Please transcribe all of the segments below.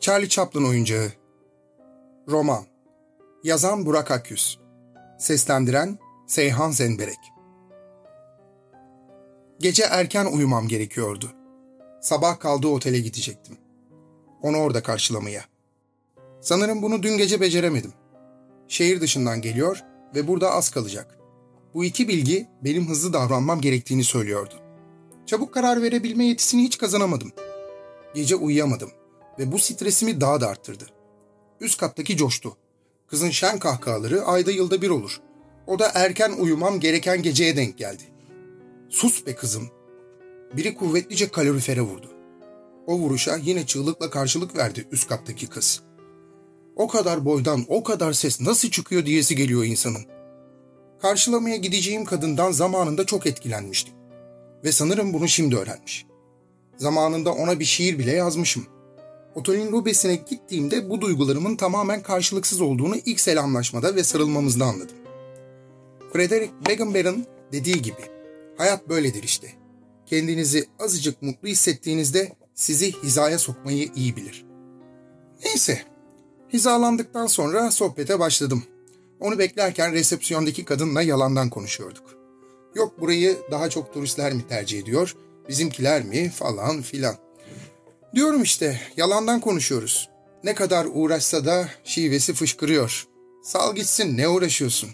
Charlie Chaplin oyuncağı. Roman. Yazan Burak Akyüz. Seslendiren Seyhan Zenberek. Gece erken uyumam gerekiyordu. Sabah kaldığı otele gidecektim. Onu orada karşılamaya. Sanırım bunu dün gece beceremedim. Şehir dışından geliyor ve burada az kalacak. Bu iki bilgi benim hızlı davranmam gerektiğini söylüyordu. Çabuk karar verebilme yetisini hiç kazanamadım. Gece uyuyamadım ve bu stresimi daha da arttırdı. Üst kattaki coştu. Kızın şen kahkahaları ayda yılda bir olur. O da erken uyumam gereken geceye denk geldi. Sus be kızım. Biri kuvvetlice kalorifere vurdu. O vuruşa yine çığlıkla karşılık verdi üst kattaki kız. O kadar boydan o kadar ses nasıl çıkıyor diyesi geliyor insanın. Karşılamaya gideceğim kadından zamanında çok etkilenmiştim. Ve sanırım bunu şimdi öğrenmiş. Zamanında ona bir şiir bile yazmışım. Otelin lobesine gittiğimde bu duygularımın tamamen karşılıksız olduğunu ilk selamlaşmada ve sarılmamızda anladım. Frederick Begenber'ın dediği gibi, hayat böyledir işte. Kendinizi azıcık mutlu hissettiğinizde sizi hizaya sokmayı iyi bilir. Neyse, hizalandıktan sonra sohbete başladım. Onu beklerken resepsiyondaki kadınla yalandan konuşuyorduk. Yok burayı daha çok turistler mi tercih ediyor, bizimkiler mi falan filan. Diyorum işte, yalandan konuşuyoruz. Ne kadar uğraşsa da şivesi fışkırıyor. Sal gitsin, ne uğraşıyorsun?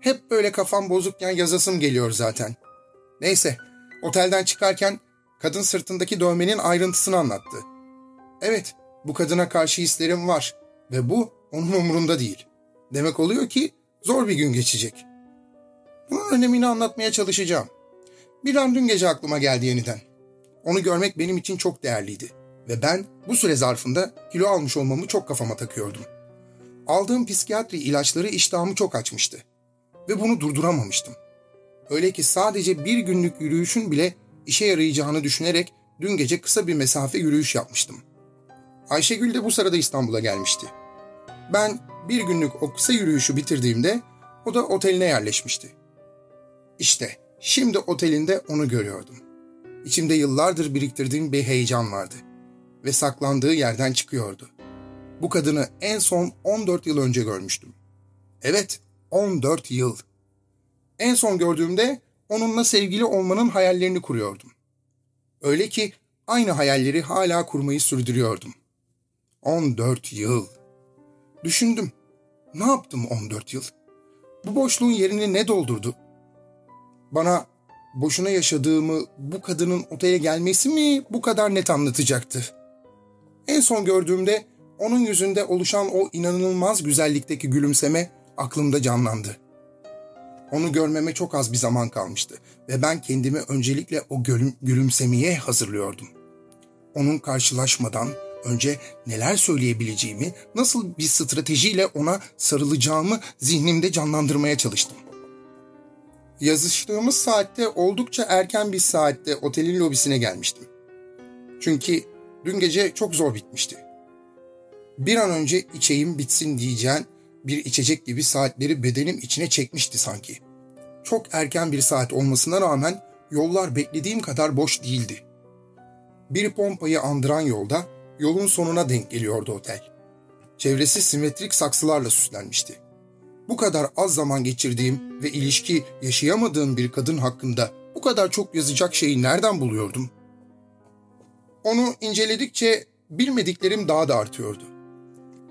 Hep böyle kafam bozukken yazasım geliyor zaten. Neyse, otelden çıkarken kadın sırtındaki dövmenin ayrıntısını anlattı. Evet, bu kadına karşı hislerim var ve bu onun umurunda değil. Demek oluyor ki zor bir gün geçecek. Bunun önemini anlatmaya çalışacağım. Bir an dün gece aklıma geldi yeniden. Onu görmek benim için çok değerliydi ve ben bu süre zarfında kilo almış olmamı çok kafama takıyordum. Aldığım psikiyatri ilaçları iştahımı çok açmıştı ve bunu durduramamıştım. Öyle ki sadece bir günlük yürüyüşün bile işe yarayacağını düşünerek dün gece kısa bir mesafe yürüyüş yapmıştım. Ayşegül de bu sırada İstanbul'a gelmişti. Ben bir günlük o kısa yürüyüşü bitirdiğimde o da oteline yerleşmişti. İşte şimdi otelinde onu görüyordum. İçimde yıllardır biriktirdiğim bir heyecan vardı ve saklandığı yerden çıkıyordu. Bu kadını en son 14 yıl önce görmüştüm. Evet, 14 yıl. En son gördüğümde onunla sevgili olmanın hayallerini kuruyordum. Öyle ki aynı hayalleri hala kurmayı sürdürüyordum. 14 yıl. Düşündüm. Ne yaptım 14 yıl? Bu boşluğun yerini ne doldurdu? Bana boşuna yaşadığımı bu kadının otele gelmesi mi bu kadar net anlatacaktı? En son gördüğümde onun yüzünde oluşan o inanılmaz güzellikteki gülümseme aklımda canlandı. Onu görmeme çok az bir zaman kalmıştı ve ben kendimi öncelikle o gülüm, gülümsemeye hazırlıyordum. Onun karşılaşmadan önce neler söyleyebileceğimi, nasıl bir stratejiyle ona sarılacağımı zihnimde canlandırmaya çalıştım. Yazıştığımız saatte oldukça erken bir saatte otelin lobisine gelmiştim. Çünkü dün gece çok zor bitmişti. Bir an önce içeyim bitsin diyeceğin bir içecek gibi saatleri bedenim içine çekmişti sanki. Çok erken bir saat olmasına rağmen yollar beklediğim kadar boş değildi. Bir pompayı andıran yolda yolun sonuna denk geliyordu otel. Çevresi simetrik saksılarla süslenmişti. Bu kadar az zaman geçirdiğim ve ilişki yaşayamadığım bir kadın hakkında bu kadar çok yazacak şeyi nereden buluyordum? Onu inceledikçe bilmediklerim daha da artıyordu.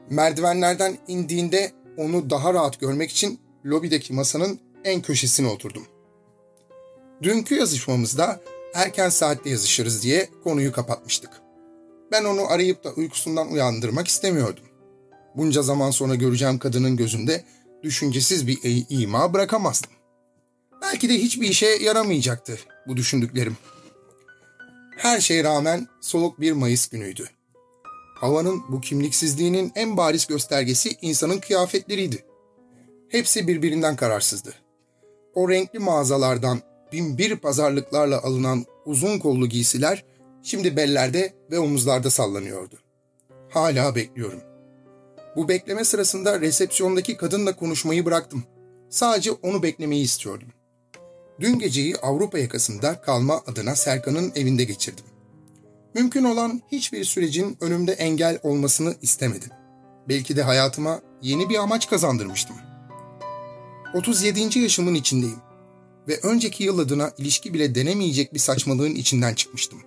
Merdivenlerden indiğinde onu daha rahat görmek için lobideki masanın en köşesine oturdum. Dünkü yazışmamızda erken saatte yazışırız diye konuyu kapatmıştık. Ben onu arayıp da uykusundan uyandırmak istemiyordum. Bunca zaman sonra göreceğim kadının gözünde düşüncesiz bir ima bırakamazdım. Belki de hiçbir işe yaramayacaktı bu düşündüklerim. Her şeye rağmen soğuk bir Mayıs günüydü. Havanın bu kimliksizliğinin en bariz göstergesi insanın kıyafetleriydi. Hepsi birbirinden kararsızdı. O renkli mağazalardan bin bir pazarlıklarla alınan uzun kollu giysiler şimdi bellerde ve omuzlarda sallanıyordu. Hala bekliyorum. Bu bekleme sırasında resepsiyondaki kadınla konuşmayı bıraktım. Sadece onu beklemeyi istiyordum. Dün geceyi Avrupa yakasında kalma adına Serkan'ın evinde geçirdim. Mümkün olan hiçbir sürecin önümde engel olmasını istemedim. Belki de hayatıma yeni bir amaç kazandırmıştım. 37. yaşımın içindeyim ve önceki yıl adına ilişki bile denemeyecek bir saçmalığın içinden çıkmıştım.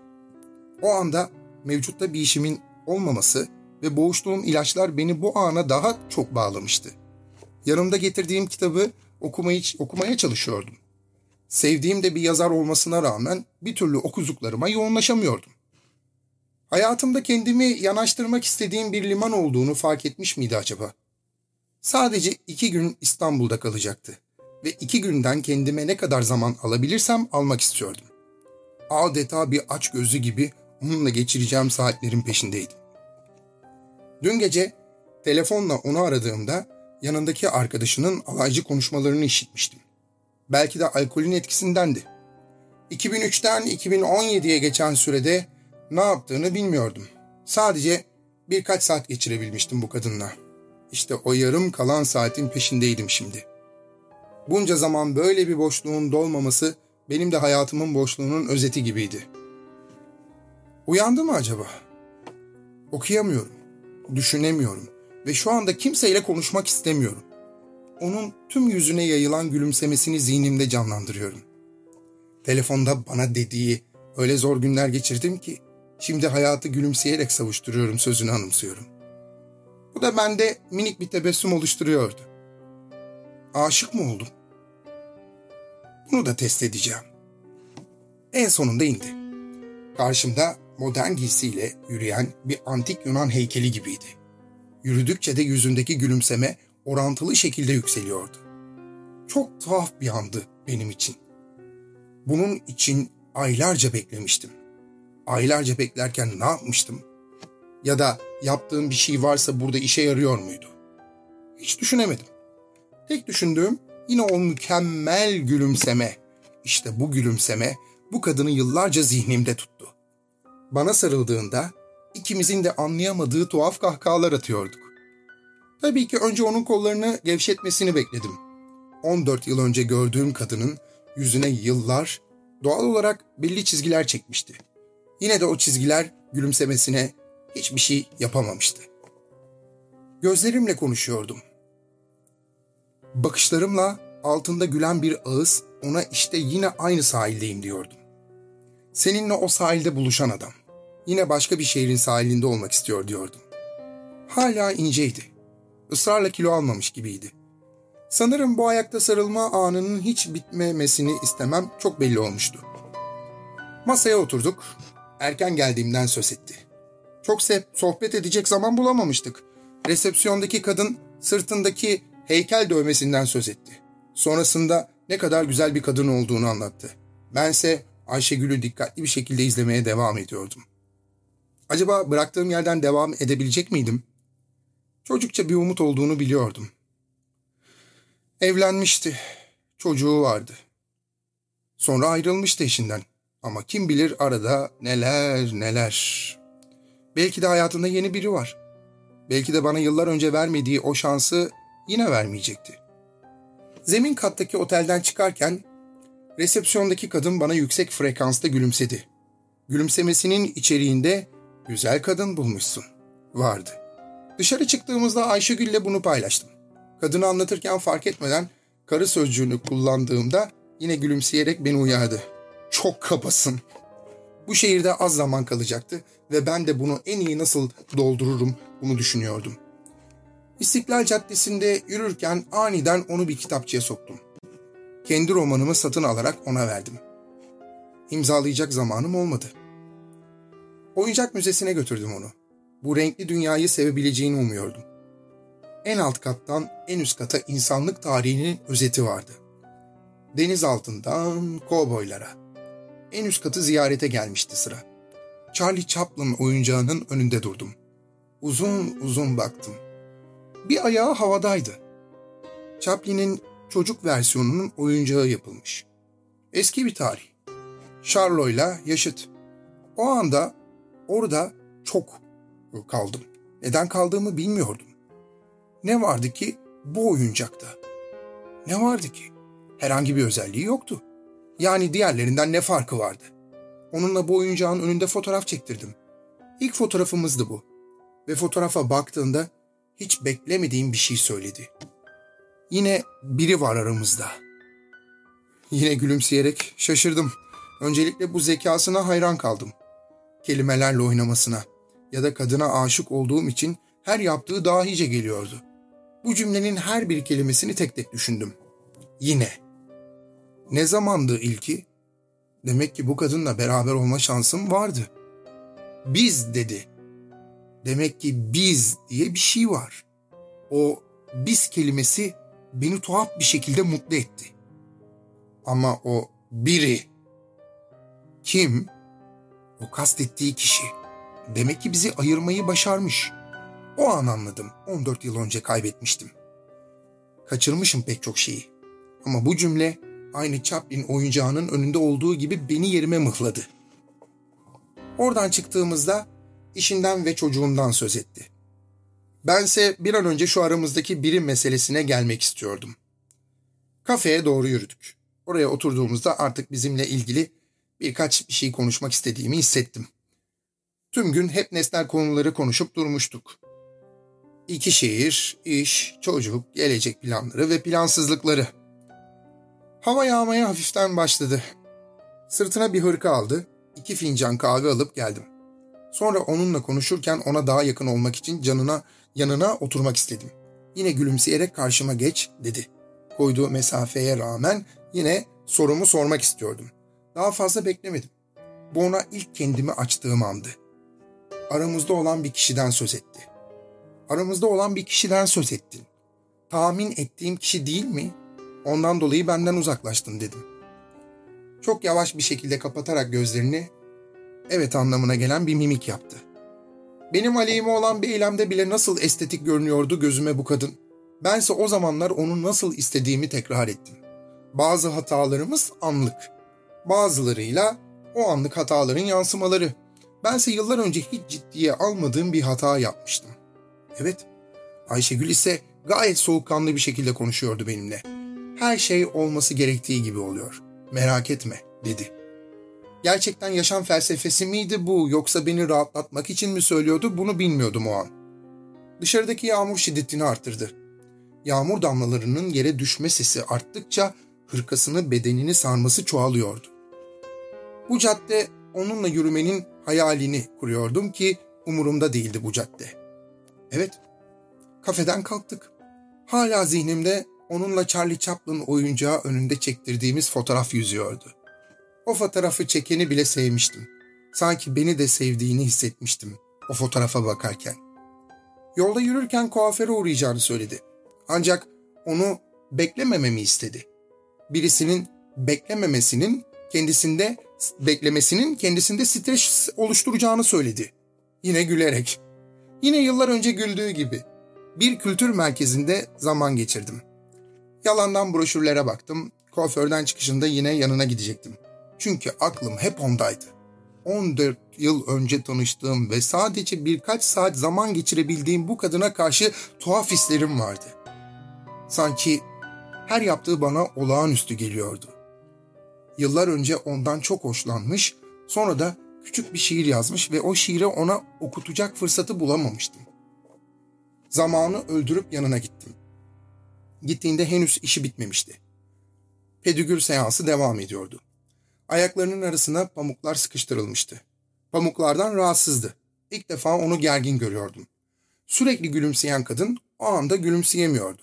O anda mevcutta bir işimin olmaması ve boğuştuğum ilaçlar beni bu ana daha çok bağlamıştı. Yanımda getirdiğim kitabı okumayı, okumaya çalışıyordum. Sevdiğim de bir yazar olmasına rağmen bir türlü okuzuklarıma yoğunlaşamıyordum. Hayatımda kendimi yanaştırmak istediğim bir liman olduğunu fark etmiş miydi acaba? Sadece iki gün İstanbul'da kalacaktı ve iki günden kendime ne kadar zaman alabilirsem almak istiyordum. Adeta bir aç gözlü gibi onunla geçireceğim saatlerin peşindeydim. Dün gece telefonla onu aradığımda yanındaki arkadaşının alaycı konuşmalarını işitmiştim. Belki de alkolün etkisindendi. 2003'ten 2017'ye geçen sürede ne yaptığını bilmiyordum. Sadece birkaç saat geçirebilmiştim bu kadınla. İşte o yarım kalan saatin peşindeydim şimdi. Bunca zaman böyle bir boşluğun dolmaması benim de hayatımın boşluğunun özeti gibiydi. Uyandı mı acaba? Okuyamıyorum, düşünemiyorum ve şu anda kimseyle konuşmak istemiyorum. Onun tüm yüzüne yayılan gülümsemesini zihnimde canlandırıyorum. Telefonda bana dediği öyle zor günler geçirdim ki şimdi hayatı gülümseyerek savuşturuyorum sözünü anımsıyorum. Bu da bende minik bir tebessüm oluşturuyordu. Aşık mı oldum? Bunu da test edeceğim. En sonunda indi. Karşımda modern giysiyle yürüyen bir antik Yunan heykeli gibiydi. Yürüdükçe de yüzündeki gülümseme orantılı şekilde yükseliyordu. Çok tuhaf bir andı benim için. Bunun için aylarca beklemiştim. Aylarca beklerken ne yapmıştım? Ya da yaptığım bir şey varsa burada işe yarıyor muydu? Hiç düşünemedim. Tek düşündüğüm yine o mükemmel gülümseme. İşte bu gülümseme bu kadını yıllarca zihnimde tuttu. Bana sarıldığında ikimizin de anlayamadığı tuhaf kahkahalar atıyorduk. Tabii ki önce onun kollarını gevşetmesini bekledim. 14 yıl önce gördüğüm kadının yüzüne yıllar doğal olarak belli çizgiler çekmişti. Yine de o çizgiler gülümsemesine hiçbir şey yapamamıştı. Gözlerimle konuşuyordum. Bakışlarımla altında gülen bir ağız ona işte yine aynı sahildeyim diyordum. Seninle o sahilde buluşan adam. Yine başka bir şehrin sahilinde olmak istiyor diyordum. Hala inceydi. Israrla kilo almamış gibiydi. Sanırım bu ayakta sarılma anının hiç bitmemesini istemem çok belli olmuştu. Masaya oturduk. Erken geldiğimden söz etti. Çok sohbet edecek zaman bulamamıştık. Resepsiyondaki kadın sırtındaki heykel dövmesinden söz etti. Sonrasında ne kadar güzel bir kadın olduğunu anlattı. Bense Ayşegül'ü dikkatli bir şekilde izlemeye devam ediyordum. Acaba bıraktığım yerden devam edebilecek miydim? Çocukça bir umut olduğunu biliyordum. Evlenmişti. Çocuğu vardı. Sonra ayrılmıştı eşinden. Ama kim bilir arada neler neler. Belki de hayatında yeni biri var. Belki de bana yıllar önce vermediği o şansı yine vermeyecekti. Zemin kattaki otelden çıkarken resepsiyondaki kadın bana yüksek frekansta gülümsedi. Gülümsemesinin içeriğinde güzel kadın bulmuşsun vardı. Dışarı çıktığımızda Ayşegül'le bunu paylaştım. Kadını anlatırken fark etmeden karı sözcüğünü kullandığımda yine gülümseyerek beni uyardı. Çok kabasın. Bu şehirde az zaman kalacaktı ve ben de bunu en iyi nasıl doldururum bunu düşünüyordum. İstiklal Caddesi'nde yürürken aniden onu bir kitapçıya soktum. Kendi romanımı satın alarak ona verdim. İmzalayacak zamanım olmadı. Oyuncak müzesine götürdüm onu. Bu renkli dünyayı sevebileceğini umuyordum. En alt kattan en üst kata insanlık tarihinin özeti vardı. Deniz altından kovboylara. En üst katı ziyarete gelmişti sıra. Charlie Chaplin oyuncağının önünde durdum. Uzun uzun baktım. Bir ayağı havadaydı. Chaplin'in çocuk versiyonunun oyuncağı yapılmış. Eski bir tarih. Charlo'yla yaşıt. O anda orada çok kaldım. Neden kaldığımı bilmiyordum. Ne vardı ki bu oyuncakta? Ne vardı ki? Herhangi bir özelliği yoktu. Yani diğerlerinden ne farkı vardı? Onunla bu oyuncağın önünde fotoğraf çektirdim. İlk fotoğrafımızdı bu. Ve fotoğrafa baktığında hiç beklemediğim bir şey söyledi. Yine biri var aramızda. Yine gülümseyerek şaşırdım. Öncelikle bu zekasına hayran kaldım. Kelimelerle oynamasına ya da kadına aşık olduğum için her yaptığı dahice geliyordu. Bu cümlenin her bir kelimesini tek tek düşündüm. Yine. Ne zamandı ilki? Demek ki bu kadınla beraber olma şansım vardı. Biz dedi. Demek ki biz diye bir şey var. O biz kelimesi beni tuhaf bir şekilde mutlu etti. Ama o biri kim? O kastettiği kişi. Demek ki bizi ayırmayı başarmış. O an anladım. 14 yıl önce kaybetmiştim. Kaçırmışım pek çok şeyi. Ama bu cümle aynı Chaplin oyuncağının önünde olduğu gibi beni yerime mıhladı. Oradan çıktığımızda işinden ve çocuğundan söz etti. Bense bir an önce şu aramızdaki birim meselesine gelmek istiyordum. Kafeye doğru yürüdük. Oraya oturduğumuzda artık bizimle ilgili birkaç bir şey konuşmak istediğimi hissettim. Tüm gün hep nesnel konuları konuşup durmuştuk. İki şehir, iş, çocuk, gelecek planları ve plansızlıkları. Hava yağmaya hafiften başladı. Sırtına bir hırka aldı, iki fincan kahve alıp geldim. Sonra onunla konuşurken ona daha yakın olmak için canına yanına oturmak istedim. Yine gülümseyerek karşıma geç dedi. Koyduğu mesafeye rağmen yine sorumu sormak istiyordum. Daha fazla beklemedim. Bu ona ilk kendimi açtığım andı. Aramızda olan bir kişiden söz etti. Aramızda olan bir kişiden söz ettin. Tahmin ettiğim kişi değil mi? Ondan dolayı benden uzaklaştın dedim. Çok yavaş bir şekilde kapatarak gözlerini evet anlamına gelen bir mimik yaptı. Benim aleyhime olan bir eylemde bile nasıl estetik görünüyordu gözüme bu kadın. Bense o zamanlar onu nasıl istediğimi tekrar ettim. Bazı hatalarımız anlık. Bazılarıyla o anlık hataların yansımaları. Bense yıllar önce hiç ciddiye almadığım bir hata yapmıştım. Evet, Ayşegül ise gayet soğukkanlı bir şekilde konuşuyordu benimle. Her şey olması gerektiği gibi oluyor. Merak etme, dedi. Gerçekten yaşam felsefesi miydi bu yoksa beni rahatlatmak için mi söylüyordu bunu bilmiyordum o an. Dışarıdaki yağmur şiddetini arttırdı. Yağmur damlalarının yere düşme sesi arttıkça hırkasını bedenini sarması çoğalıyordu. Bu cadde onunla yürümenin hayalini kuruyordum ki umurumda değildi bu cadde. Evet, kafeden kalktık. Hala zihnimde onunla Charlie Chaplin oyuncağı önünde çektirdiğimiz fotoğraf yüzüyordu. O fotoğrafı çekeni bile sevmiştim. Sanki beni de sevdiğini hissetmiştim o fotoğrafa bakarken. Yolda yürürken kuaföre uğrayacağını söyledi. Ancak onu beklemememi istedi. Birisinin beklememesinin kendisinde beklemesinin kendisinde stres oluşturacağını söyledi. Yine gülerek. Yine yıllar önce güldüğü gibi. Bir kültür merkezinde zaman geçirdim. Yalandan broşürlere baktım. Kuaförden çıkışında yine yanına gidecektim. Çünkü aklım hep ondaydı. 14 yıl önce tanıştığım ve sadece birkaç saat zaman geçirebildiğim bu kadına karşı tuhaf hislerim vardı. Sanki her yaptığı bana olağanüstü geliyordu. Yıllar önce ondan çok hoşlanmış, sonra da küçük bir şiir yazmış ve o şiiri ona okutacak fırsatı bulamamıştım. Zamanı öldürüp yanına gittim. Gittiğinde henüz işi bitmemişti. Pedikür seansı devam ediyordu. Ayaklarının arasına pamuklar sıkıştırılmıştı. Pamuklardan rahatsızdı. İlk defa onu gergin görüyordum. Sürekli gülümseyen kadın o anda gülümseyemiyordu.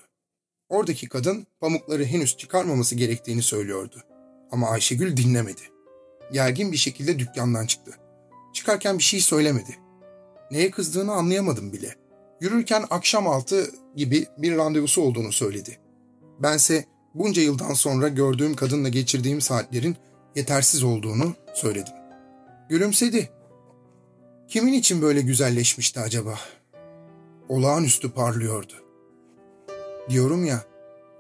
Oradaki kadın pamukları henüz çıkarmaması gerektiğini söylüyordu. Ama Ayşegül dinlemedi. Gergin bir şekilde dükkandan çıktı. Çıkarken bir şey söylemedi. Neye kızdığını anlayamadım bile. Yürürken akşam altı gibi bir randevusu olduğunu söyledi. Bense bunca yıldan sonra gördüğüm kadınla geçirdiğim saatlerin yetersiz olduğunu söyledim. Gülümsedi. Kimin için böyle güzelleşmişti acaba? Olağanüstü parlıyordu. Diyorum ya,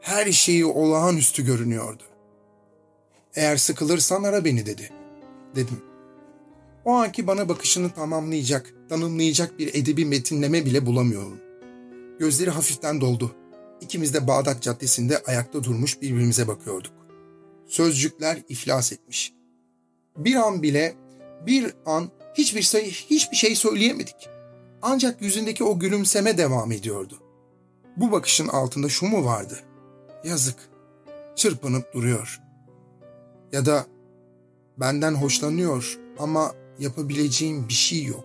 her şeyi olağanüstü görünüyordu. Eğer sıkılırsan ara beni dedi. Dedim. O anki bana bakışını tamamlayacak, tanımlayacak bir edebi metinleme bile bulamıyorum. Gözleri hafiften doldu. İkimiz de Bağdat Caddesi'nde ayakta durmuş birbirimize bakıyorduk. Sözcükler iflas etmiş. Bir an bile Bir an hiçbir şey, hiçbir şey söyleyemedik. Ancak yüzündeki o gülümseme devam ediyordu. Bu bakışın altında şu mu vardı? Yazık. Çırpınıp duruyor. Ya da benden hoşlanıyor ama yapabileceğim bir şey yok.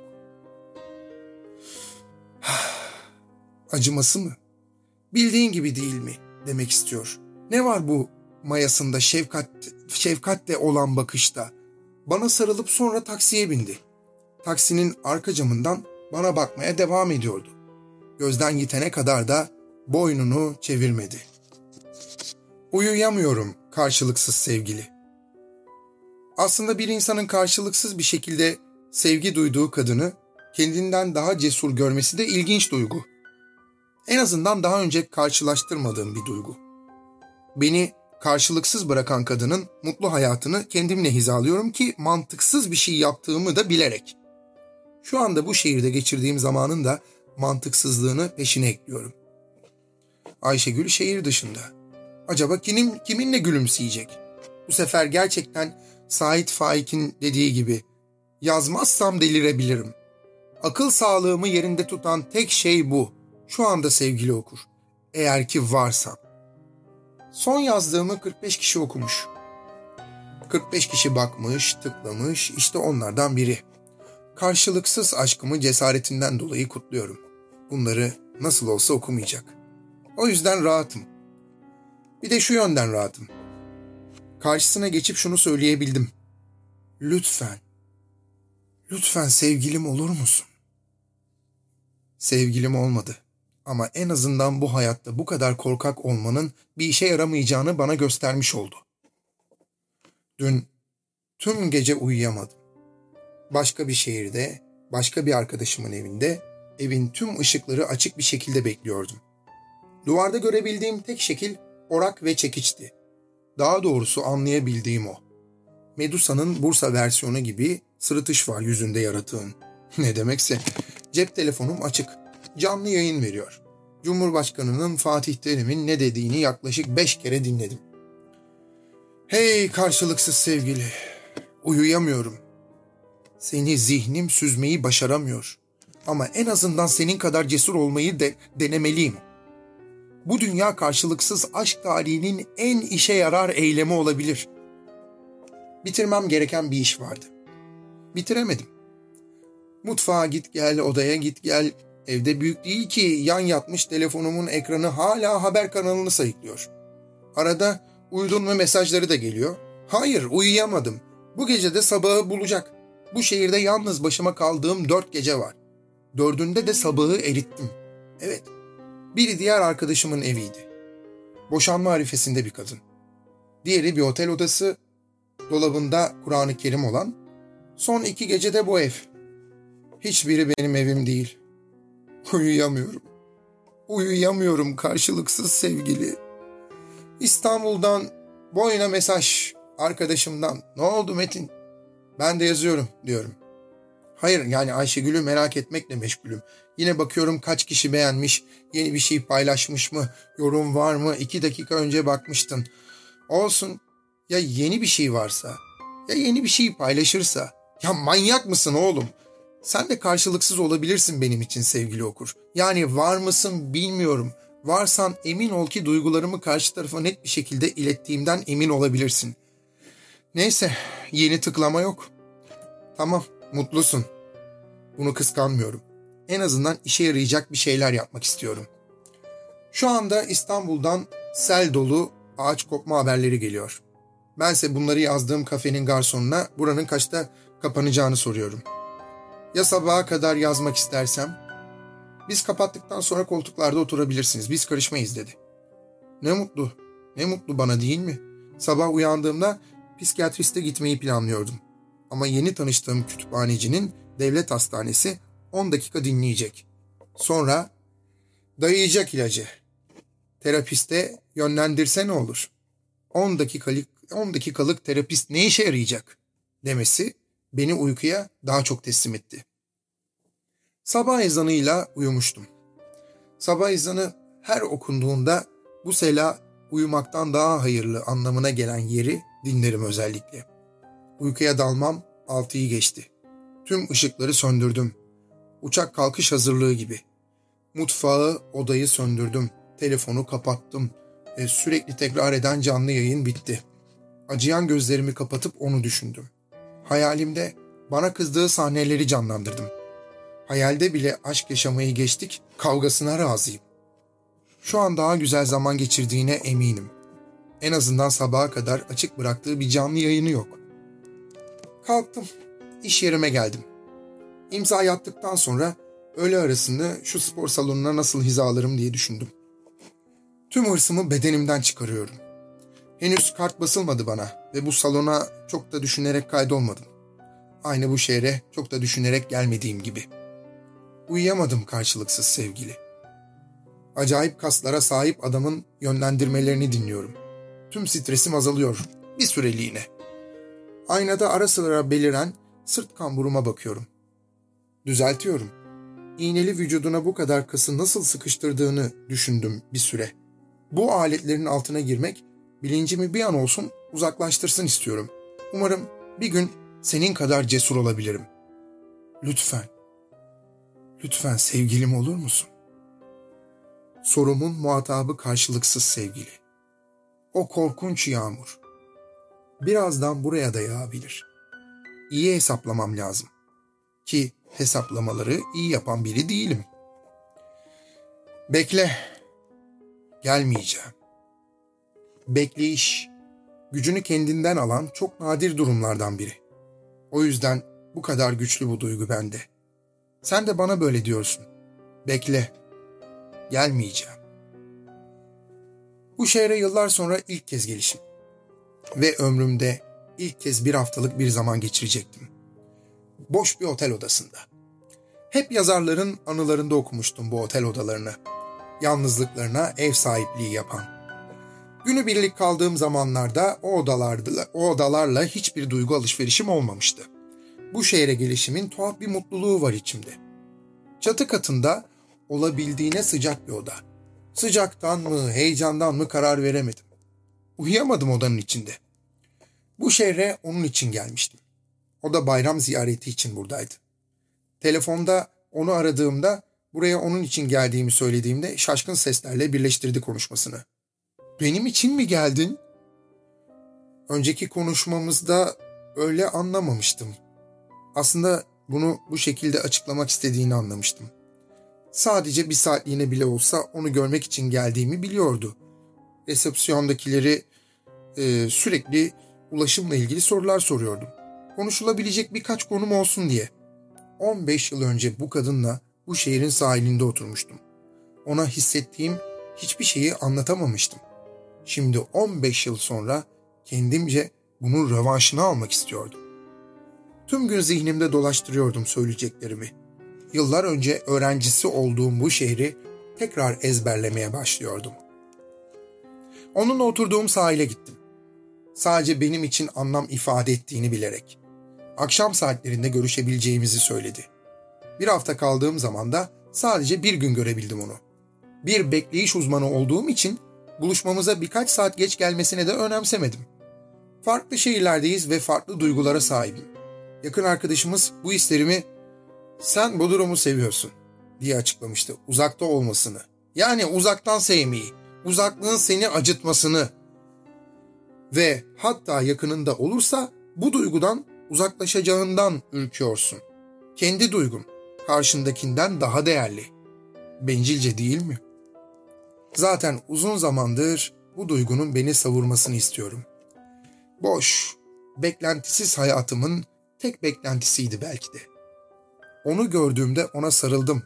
Acıması mı? Bildiğin gibi değil mi demek istiyor. Ne var bu mayasında şefkat şefkatle olan bakışta? Bana sarılıp sonra taksiye bindi. Taksinin arka camından bana bakmaya devam ediyordu. Gözden gitene kadar da boynunu çevirmedi. Uyuyamıyorum karşılıksız sevgili. Aslında bir insanın karşılıksız bir şekilde sevgi duyduğu kadını kendinden daha cesur görmesi de ilginç duygu. En azından daha önce karşılaştırmadığım bir duygu. Beni karşılıksız bırakan kadının mutlu hayatını kendimle hizalıyorum ki mantıksız bir şey yaptığımı da bilerek. Şu anda bu şehirde geçirdiğim zamanın da mantıksızlığını peşine ekliyorum. Ayşegül şehir dışında. Acaba kimin, kiminle gülümseyecek? Bu sefer gerçekten Sait Faik'in dediği gibi yazmazsam delirebilirim. Akıl sağlığımı yerinde tutan tek şey bu. Şu anda sevgili okur. Eğer ki varsam. Son yazdığımı 45 kişi okumuş. 45 kişi bakmış, tıklamış, işte onlardan biri. Karşılıksız aşkımı cesaretinden dolayı kutluyorum. Bunları nasıl olsa okumayacak. O yüzden rahatım. Bir de şu yönden rahatım. Karşısına geçip şunu söyleyebildim. Lütfen, lütfen sevgilim olur musun? Sevgilim olmadı. Ama en azından bu hayatta bu kadar korkak olmanın bir işe yaramayacağını bana göstermiş oldu. Dün tüm gece uyuyamadım. Başka bir şehirde, başka bir arkadaşımın evinde, evin tüm ışıkları açık bir şekilde bekliyordum. Duvarda görebildiğim tek şekil orak ve çekiçti. Daha doğrusu anlayabildiğim o. Medusa'nın Bursa versiyonu gibi sırıtış var yüzünde yaratığın. Ne demekse cep telefonum açık. Canlı yayın veriyor. Cumhurbaşkanının Fatih Terim'in ne dediğini yaklaşık beş kere dinledim. Hey karşılıksız sevgili, uyuyamıyorum. Seni zihnim süzmeyi başaramıyor. Ama en azından senin kadar cesur olmayı de denemeliyim. Bu dünya karşılıksız aşk tarihinin en işe yarar eylemi olabilir. Bitirmem gereken bir iş vardı. Bitiremedim. Mutfağa git gel, odaya git gel. Evde büyük değil ki yan yatmış telefonumun ekranı hala haber kanalını sayıklıyor. Arada uyudun mu mesajları da geliyor. Hayır uyuyamadım. Bu gece de sabahı bulacak. Bu şehirde yalnız başıma kaldığım dört gece var. Dördünde de sabahı erittim. Evet, biri diğer arkadaşımın eviydi. Boşanma arifesinde bir kadın. Diğeri bir otel odası, dolabında Kur'an-ı Kerim olan. Son iki gece de bu ev. Hiçbiri benim evim değil. Uyuyamıyorum. Uyuyamıyorum karşılıksız sevgili. İstanbul'dan boyuna mesaj arkadaşımdan. Ne oldu Metin? Ben de yazıyorum diyorum. Hayır yani Ayşegül'ü merak etmekle meşgulüm. Yine bakıyorum kaç kişi beğenmiş, yeni bir şey paylaşmış mı, yorum var mı, iki dakika önce bakmıştın. Olsun ya yeni bir şey varsa, ya yeni bir şey paylaşırsa. Ya manyak mısın oğlum? Sen de karşılıksız olabilirsin benim için sevgili okur. Yani var mısın bilmiyorum. Varsan emin ol ki duygularımı karşı tarafa net bir şekilde ilettiğimden emin olabilirsin. Neyse yeni tıklama yok. Tamam mutlusun. Bunu kıskanmıyorum. En azından işe yarayacak bir şeyler yapmak istiyorum. Şu anda İstanbul'dan sel dolu ağaç kopma haberleri geliyor. Bense bunları yazdığım kafenin garsonuna buranın kaçta kapanacağını soruyorum. Ya sabaha kadar yazmak istersem? Biz kapattıktan sonra koltuklarda oturabilirsiniz. Biz karışmayız dedi. Ne mutlu. Ne mutlu bana değil mi? Sabah uyandığımda psikiyatriste gitmeyi planlıyordum. Ama yeni tanıştığım kütüphanecinin devlet hastanesi 10 dakika dinleyecek. Sonra dayayacak ilacı. Terapiste yönlendirse ne olur? 10 dakikalık 10 dakikalık terapist ne işe yarayacak demesi beni uykuya daha çok teslim etti. Sabah ezanıyla uyumuştum. Sabah ezanı her okunduğunda bu sela uyumaktan daha hayırlı anlamına gelen yeri dinlerim özellikle. Uykuya dalmam altıyı geçti. Tüm ışıkları söndürdüm. Uçak kalkış hazırlığı gibi. Mutfağı, odayı söndürdüm. Telefonu kapattım. E, sürekli tekrar eden canlı yayın bitti. Acıyan gözlerimi kapatıp onu düşündüm. Hayalimde bana kızdığı sahneleri canlandırdım. Hayalde bile aşk yaşamayı geçtik, kavgasına razıyım. Şu an daha güzel zaman geçirdiğine eminim. En azından sabaha kadar açık bıraktığı bir canlı yayını yok. Kalktım, iş yerime geldim. İmza yattıktan sonra öğle arasında şu spor salonuna nasıl hizalarım diye düşündüm. Tüm hırsımı bedenimden çıkarıyorum. Henüz kart basılmadı bana ve bu salona çok da düşünerek kaydolmadım. Aynı bu şehre çok da düşünerek gelmediğim gibi. Uyuyamadım karşılıksız sevgili. Acayip kaslara sahip adamın yönlendirmelerini dinliyorum. Tüm stresim azalıyor bir süreliğine. Aynada ara sıra beliren sırt kamburuma bakıyorum. Düzeltiyorum. İğneli vücuduna bu kadar kası nasıl sıkıştırdığını düşündüm bir süre. Bu aletlerin altına girmek bilincimi bir an olsun uzaklaştırsın istiyorum. Umarım bir gün senin kadar cesur olabilirim. Lütfen, lütfen sevgilim olur musun? Sorumun muhatabı karşılıksız sevgili. O korkunç yağmur. Birazdan buraya da yağabilir. İyi hesaplamam lazım. Ki hesaplamaları iyi yapan biri değilim. Bekle. Gelmeyeceğim. Bekleyiş, gücünü kendinden alan çok nadir durumlardan biri. O yüzden bu kadar güçlü bu duygu bende. Sen de bana böyle diyorsun. Bekle. Gelmeyeceğim. Bu şehre yıllar sonra ilk kez gelişim. Ve ömrümde ilk kez bir haftalık bir zaman geçirecektim. Boş bir otel odasında. Hep yazarların anılarında okumuştum bu otel odalarını. Yalnızlıklarına ev sahipliği yapan. Günü birlik kaldığım zamanlarda o odalarla, o odalarla hiçbir duygu alışverişim olmamıştı. Bu şehre gelişimin tuhaf bir mutluluğu var içimde. Çatı katında olabildiğine sıcak bir oda. Sıcaktan mı, heyecandan mı karar veremedim. Uyuyamadım odanın içinde. Bu şehre onun için gelmiştim. O da bayram ziyareti için buradaydı. Telefonda onu aradığımda buraya onun için geldiğimi söylediğimde şaşkın seslerle birleştirdi konuşmasını. Benim için mi geldin? Önceki konuşmamızda öyle anlamamıştım. Aslında bunu bu şekilde açıklamak istediğini anlamıştım. Sadece bir saatliğine bile olsa onu görmek için geldiğimi biliyordu. Resepsiyondakileri e, sürekli ulaşımla ilgili sorular soruyordum. Konuşulabilecek birkaç konum olsun diye. 15 yıl önce bu kadınla bu şehrin sahilinde oturmuştum. Ona hissettiğim hiçbir şeyi anlatamamıştım. Şimdi 15 yıl sonra kendimce bunun rövanşını almak istiyordum. Tüm gün zihnimde dolaştırıyordum söyleyeceklerimi. Yıllar önce öğrencisi olduğum bu şehri tekrar ezberlemeye başlıyordum. Onunla oturduğum sahile gittim. Sadece benim için anlam ifade ettiğini bilerek. Akşam saatlerinde görüşebileceğimizi söyledi. Bir hafta kaldığım zaman da sadece bir gün görebildim onu. Bir bekleyiş uzmanı olduğum için buluşmamıza birkaç saat geç gelmesine de önemsemedim. Farklı şehirlerdeyiz ve farklı duygulara sahibim. Yakın arkadaşımız bu isterimi sen bu durumu seviyorsun diye açıklamıştı uzakta olmasını. Yani uzaktan sevmeyi, uzaklığın seni acıtmasını ve hatta yakınında olursa bu duygudan uzaklaşacağından ürküyorsun. Kendi duygun karşındakinden daha değerli. Bencilce değil mi? Zaten uzun zamandır bu duygunun beni savurmasını istiyorum. Boş, beklentisiz hayatımın tek beklentisiydi belki de. Onu gördüğümde ona sarıldım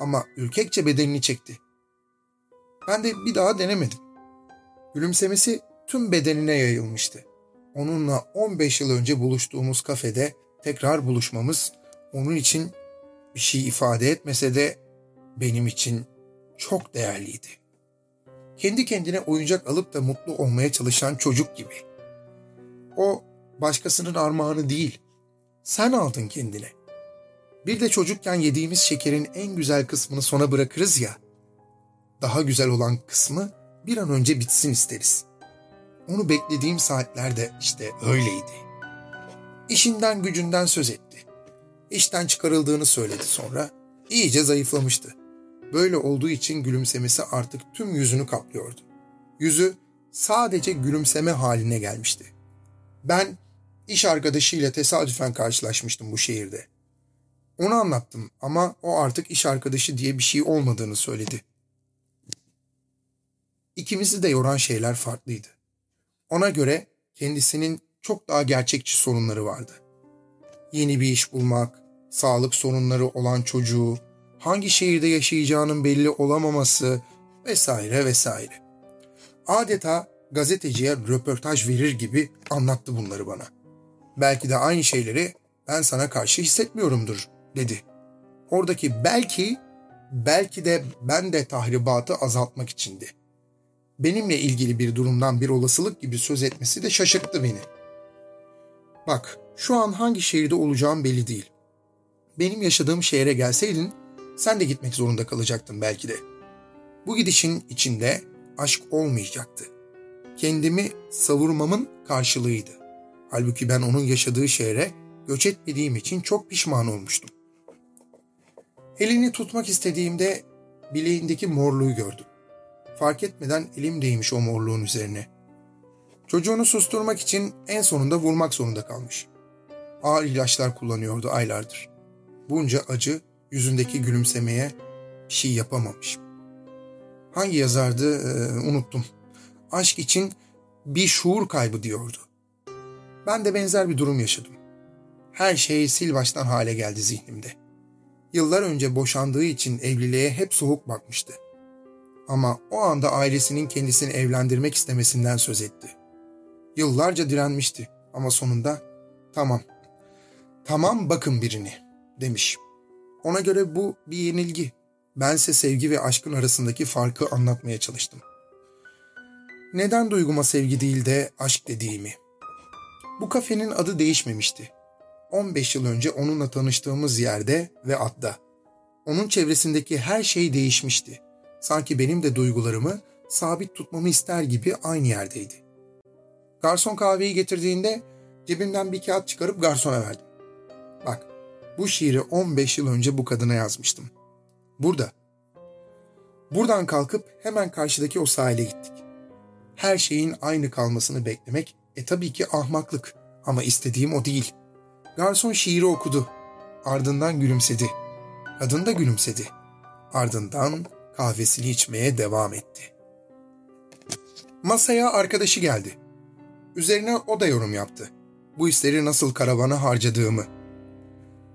ama ürkekçe bedenini çekti. Ben de bir daha denemedim. Gülümsemesi tüm bedenine yayılmıştı. Onunla 15 yıl önce buluştuğumuz kafede tekrar buluşmamız onun için bir şey ifade etmese de benim için çok değerliydi. Kendi kendine oyuncak alıp da mutlu olmaya çalışan çocuk gibi. O başkasının armağanı değil, sen aldın kendine. Bir de çocukken yediğimiz şekerin en güzel kısmını sona bırakırız ya. Daha güzel olan kısmı bir an önce bitsin isteriz. Onu beklediğim saatlerde işte öyleydi. İşinden gücünden söz etti. İşten çıkarıldığını söyledi sonra. İyice zayıflamıştı. Böyle olduğu için gülümsemesi artık tüm yüzünü kaplıyordu. Yüzü sadece gülümseme haline gelmişti. Ben iş arkadaşıyla tesadüfen karşılaşmıştım bu şehirde. Onu anlattım ama o artık iş arkadaşı diye bir şey olmadığını söyledi. İkimizi de yoran şeyler farklıydı. Ona göre kendisinin çok daha gerçekçi sorunları vardı. Yeni bir iş bulmak, sağlık sorunları olan çocuğu, hangi şehirde yaşayacağının belli olamaması vesaire vesaire. Adeta gazeteciye röportaj verir gibi anlattı bunları bana. Belki de aynı şeyleri ben sana karşı hissetmiyorumdur dedi. Oradaki belki, belki de ben de tahribatı azaltmak içindi. Benimle ilgili bir durumdan bir olasılık gibi söz etmesi de şaşırttı beni. Bak, şu an hangi şehirde olacağım belli değil. Benim yaşadığım şehre gelseydin sen de gitmek zorunda kalacaktın belki de. Bu gidişin içinde aşk olmayacaktı. Kendimi savurmamın karşılığıydı. Halbuki ben onun yaşadığı şehre göç etmediğim için çok pişman olmuştum. Elini tutmak istediğimde bileğindeki morluğu gördüm. Fark etmeden elim değmiş o morluğun üzerine. Çocuğunu susturmak için en sonunda vurmak zorunda kalmış. Ağır ilaçlar kullanıyordu aylardır. Bunca acı yüzündeki gülümsemeye bir şey yapamamış. Hangi yazardı ee, unuttum. Aşk için bir şuur kaybı diyordu. Ben de benzer bir durum yaşadım. Her şey sil baştan hale geldi zihnimde. Yıllar önce boşandığı için evliliğe hep soğuk bakmıştı. Ama o anda ailesinin kendisini evlendirmek istemesinden söz etti. Yıllarca direnmişti ama sonunda tamam, tamam bakın birini demiş. Ona göre bu bir yenilgi. Bense sevgi ve aşkın arasındaki farkı anlatmaya çalıştım. Neden duyguma sevgi değil de aşk dediğimi? Bu kafenin adı değişmemişti. 15 yıl önce onunla tanıştığımız yerde ve adda. Onun çevresindeki her şey değişmişti. Sanki benim de duygularımı sabit tutmamı ister gibi aynı yerdeydi. Garson kahveyi getirdiğinde cebimden bir kağıt çıkarıp garsona verdim. Bak, bu şiiri 15 yıl önce bu kadına yazmıştım. Burada. Buradan kalkıp hemen karşıdaki o sahile gittik. Her şeyin aynı kalmasını beklemek e tabii ki ahmaklık ama istediğim o değil. Garson şiiri okudu. Ardından gülümsedi. Kadın da gülümsedi. Ardından kahvesini içmeye devam etti. Masaya arkadaşı geldi. Üzerine o da yorum yaptı. Bu hisleri nasıl karavana harcadığımı.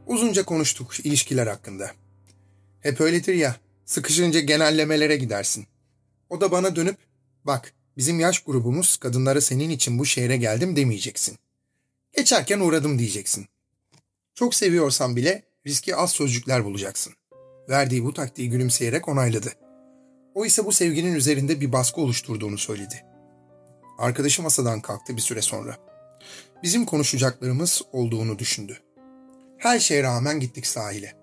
Uzunca konuştuk ilişkiler hakkında. Hep öyledir ya, sıkışınca genellemelere gidersin. O da bana dönüp, bak bizim yaş grubumuz kadınlara senin için bu şehre geldim demeyeceksin. Geçerken uğradım diyeceksin. Çok seviyorsan bile riski az sözcükler bulacaksın. Verdiği bu taktiği gülümseyerek onayladı. O ise bu sevginin üzerinde bir baskı oluşturduğunu söyledi. Arkadaşı masadan kalktı bir süre sonra. Bizim konuşacaklarımız olduğunu düşündü. Her şeye rağmen gittik sahile.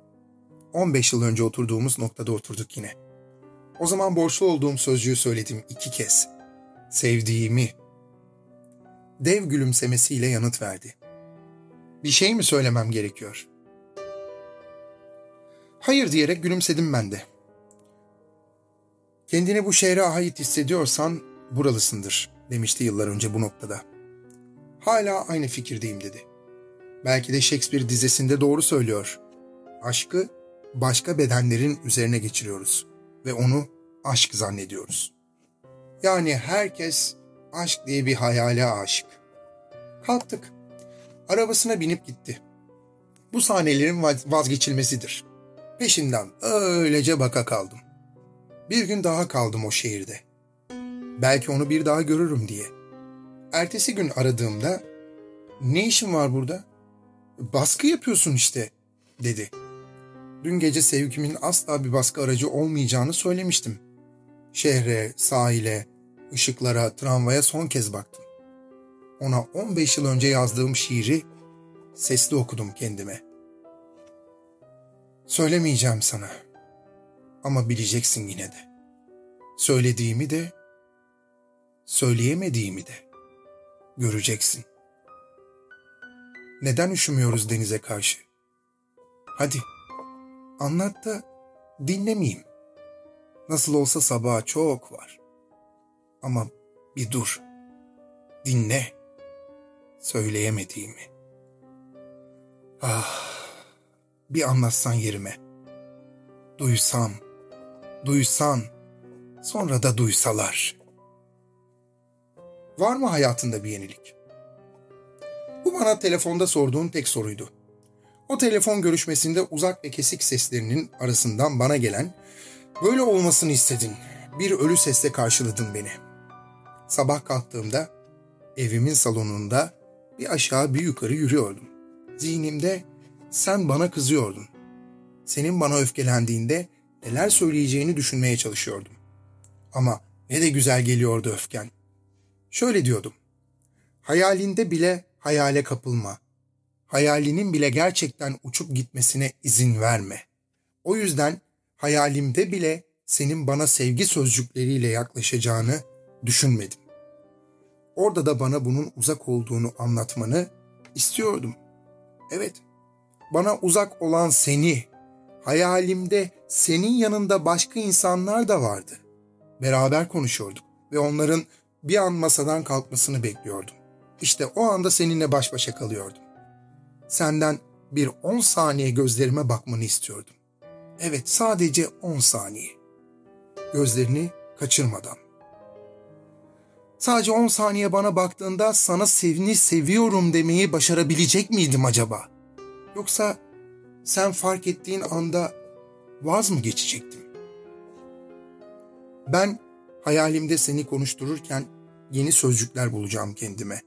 15 yıl önce oturduğumuz noktada oturduk yine. O zaman borçlu olduğum sözcüğü söyledim iki kez. Sevdiğimi. Dev gülümsemesiyle yanıt verdi. Bir şey mi söylemem gerekiyor? Hayır diyerek gülümsedim ben de. Kendini bu şehre ait hissediyorsan buralısındır demişti yıllar önce bu noktada. Hala aynı fikirdeyim dedi.'' Belki de Shakespeare dizesinde doğru söylüyor. Aşkı başka bedenlerin üzerine geçiriyoruz ve onu aşk zannediyoruz. Yani herkes aşk diye bir hayale aşık. Kalktık. Arabasına binip gitti. Bu sahnelerin vazgeçilmesidir. Peşinden öylece baka kaldım. Bir gün daha kaldım o şehirde. Belki onu bir daha görürüm diye. Ertesi gün aradığımda ne işin var burada? Baskı yapıyorsun işte dedi. Dün gece sevgimin asla bir baskı aracı olmayacağını söylemiştim. Şehre, sahile, ışıklara, tramvaya son kez baktım. Ona 15 yıl önce yazdığım şiiri sesli okudum kendime. Söylemeyeceğim sana. Ama bileceksin yine de. Söylediğimi de, söyleyemediğimi de göreceksin. Neden üşümüyoruz denize karşı? Hadi anlat da dinlemeyeyim. Nasıl olsa sabaha çok var. Ama bir dur. Dinle. Söyleyemediğimi. Ah, bir anlatsan yerime. Duysam, duysan, sonra da duysalar. Var mı hayatında bir yenilik? Bu bana telefonda sorduğun tek soruydu. O telefon görüşmesinde uzak ve kesik seslerinin arasından bana gelen böyle olmasını istedin. Bir ölü sesle karşıladın beni. Sabah kalktığımda evimin salonunda bir aşağı bir yukarı yürüyordum. Zihnimde sen bana kızıyordun. Senin bana öfkelendiğinde neler söyleyeceğini düşünmeye çalışıyordum. Ama ne de güzel geliyordu öfken. Şöyle diyordum. Hayalinde bile hayale kapılma. Hayalinin bile gerçekten uçup gitmesine izin verme. O yüzden hayalimde bile senin bana sevgi sözcükleriyle yaklaşacağını düşünmedim. Orada da bana bunun uzak olduğunu anlatmanı istiyordum. Evet, bana uzak olan seni, hayalimde senin yanında başka insanlar da vardı. Beraber konuşuyorduk ve onların bir an masadan kalkmasını bekliyordum. İşte o anda seninle baş başa kalıyordum. Senden bir on saniye gözlerime bakmanı istiyordum. Evet sadece on saniye. Gözlerini kaçırmadan. Sadece on saniye bana baktığında sana sevini seviyorum demeyi başarabilecek miydim acaba? Yoksa sen fark ettiğin anda vaz mı geçecektim? Ben hayalimde seni konuştururken yeni sözcükler bulacağım kendime.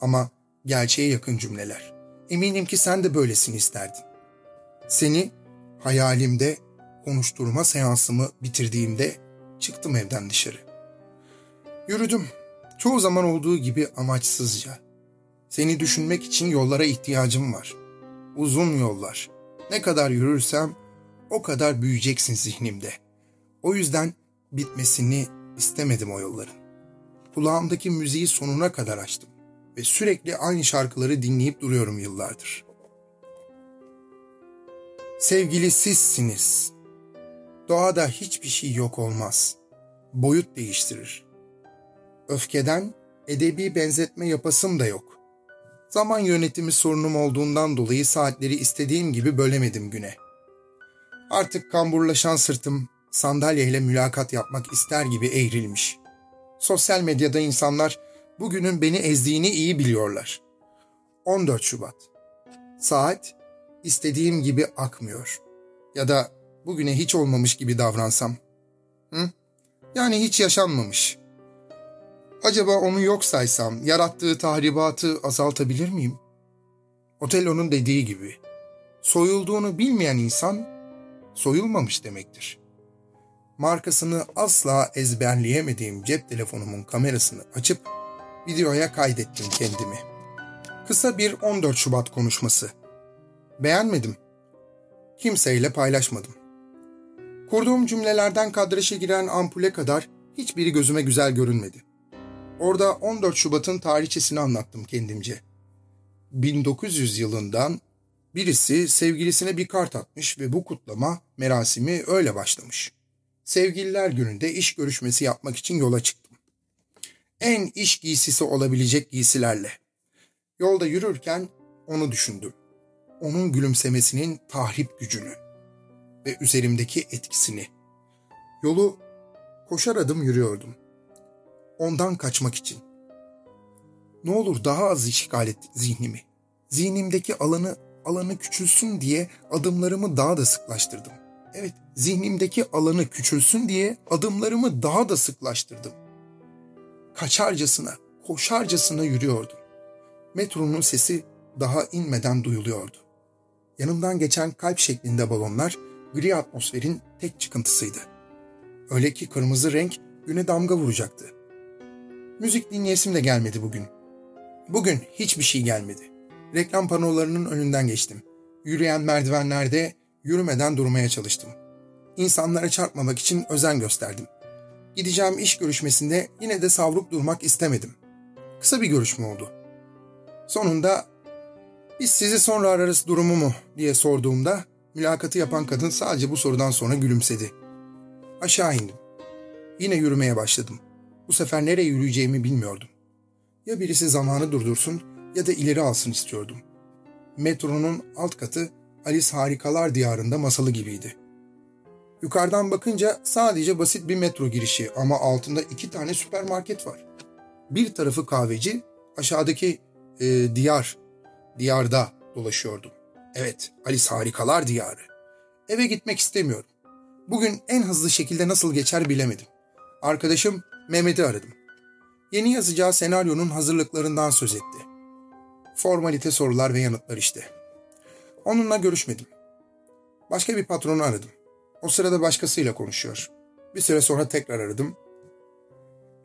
Ama gerçeğe yakın cümleler. Eminim ki sen de böylesini isterdin. Seni hayalimde konuşturma seansımı bitirdiğimde çıktım evden dışarı. Yürüdüm. Çoğu zaman olduğu gibi amaçsızca. Seni düşünmek için yollara ihtiyacım var. Uzun yollar. Ne kadar yürürsem o kadar büyüyeceksin zihnimde. O yüzden bitmesini istemedim o yolların. Kulağımdaki müziği sonuna kadar açtım ve sürekli aynı şarkıları dinleyip duruyorum yıllardır. Sevgili sizsiniz. Doğada hiçbir şey yok olmaz. Boyut değiştirir. Öfkeden edebi benzetme yapasım da yok. Zaman yönetimi sorunum olduğundan dolayı saatleri istediğim gibi bölemedim güne. Artık kamburlaşan sırtım sandalyeyle mülakat yapmak ister gibi eğrilmiş. Sosyal medyada insanlar bugünün beni ezdiğini iyi biliyorlar. 14 Şubat. Saat istediğim gibi akmıyor. Ya da bugüne hiç olmamış gibi davransam. Hı? Yani hiç yaşanmamış. Acaba onu yok saysam yarattığı tahribatı azaltabilir miyim? Otello'nun dediği gibi soyulduğunu bilmeyen insan soyulmamış demektir. Markasını asla ezberleyemediğim cep telefonumun kamerasını açıp videoya kaydettim kendimi. Kısa bir 14 Şubat konuşması. Beğenmedim. Kimseyle paylaşmadım. Kurduğum cümlelerden kadraja giren ampule kadar hiçbiri gözüme güzel görünmedi. Orada 14 Şubat'ın tarihçesini anlattım kendimce. 1900 yılından birisi sevgilisine bir kart atmış ve bu kutlama merasimi öyle başlamış. Sevgililer gününde iş görüşmesi yapmak için yola çıktım. En iş giysisi olabilecek giysilerle. Yolda yürürken onu düşündüm. Onun gülümsemesinin tahrip gücünü ve üzerimdeki etkisini. Yolu koşar adım yürüyordum ondan kaçmak için. Ne olur daha az işgal et zihnimi. Zihnimdeki alanı alanı küçülsün diye adımlarımı daha da sıklaştırdım. Evet, zihnimdeki alanı küçülsün diye adımlarımı daha da sıklaştırdım. Kaçarcasına, koşarcasına yürüyordum. Metronun sesi daha inmeden duyuluyordu. Yanımdan geçen kalp şeklinde balonlar gri atmosferin tek çıkıntısıydı. Öyle ki kırmızı renk güne damga vuracaktı. Müzik dinleyesim de gelmedi bugün. Bugün hiçbir şey gelmedi. Reklam panolarının önünden geçtim. Yürüyen merdivenlerde yürümeden durmaya çalıştım. İnsanlara çarpmamak için özen gösterdim. Gideceğim iş görüşmesinde yine de savruk durmak istemedim. Kısa bir görüşme oldu. Sonunda Biz sizi sonra ararız durumu mu diye sorduğumda mülakatı yapan kadın sadece bu sorudan sonra gülümsedi. Aşağı indim. Yine yürümeye başladım. Bu sefer nereye yürüyeceğimi bilmiyordum. Ya birisi zamanı durdursun ya da ileri alsın istiyordum. Metronun alt katı Alice Harikalar Diyarında masalı gibiydi. Yukarıdan bakınca sadece basit bir metro girişi ama altında iki tane süpermarket var. Bir tarafı kahveci, aşağıdaki e, diyar, diyarda dolaşıyordum. Evet, Alice Harikalar Diyarı. Eve gitmek istemiyorum. Bugün en hızlı şekilde nasıl geçer bilemedim. Arkadaşım Mehmet'i aradım. Yeni yazacağı senaryonun hazırlıklarından söz etti. Formalite sorular ve yanıtlar işte. Onunla görüşmedim. Başka bir patronu aradım. O sırada başkasıyla konuşuyor. Bir süre sonra tekrar aradım.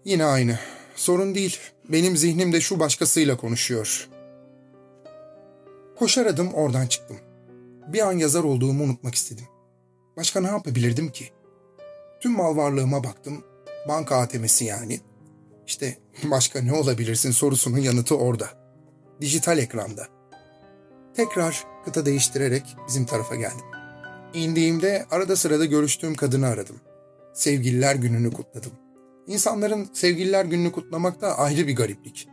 Yine aynı. Sorun değil. Benim zihnim de şu başkasıyla konuşuyor. Koşar adım oradan çıktım. Bir an yazar olduğumu unutmak istedim. Başka ne yapabilirdim ki? Tüm mal varlığıma baktım. Banka ATM'si yani. İşte başka ne olabilirsin sorusunun yanıtı orada. Dijital ekranda. Tekrar kıta değiştirerek bizim tarafa geldim. İndiğimde arada sırada görüştüğüm kadını aradım. Sevgililer gününü kutladım. İnsanların sevgililer gününü kutlamak da ayrı bir gariplik.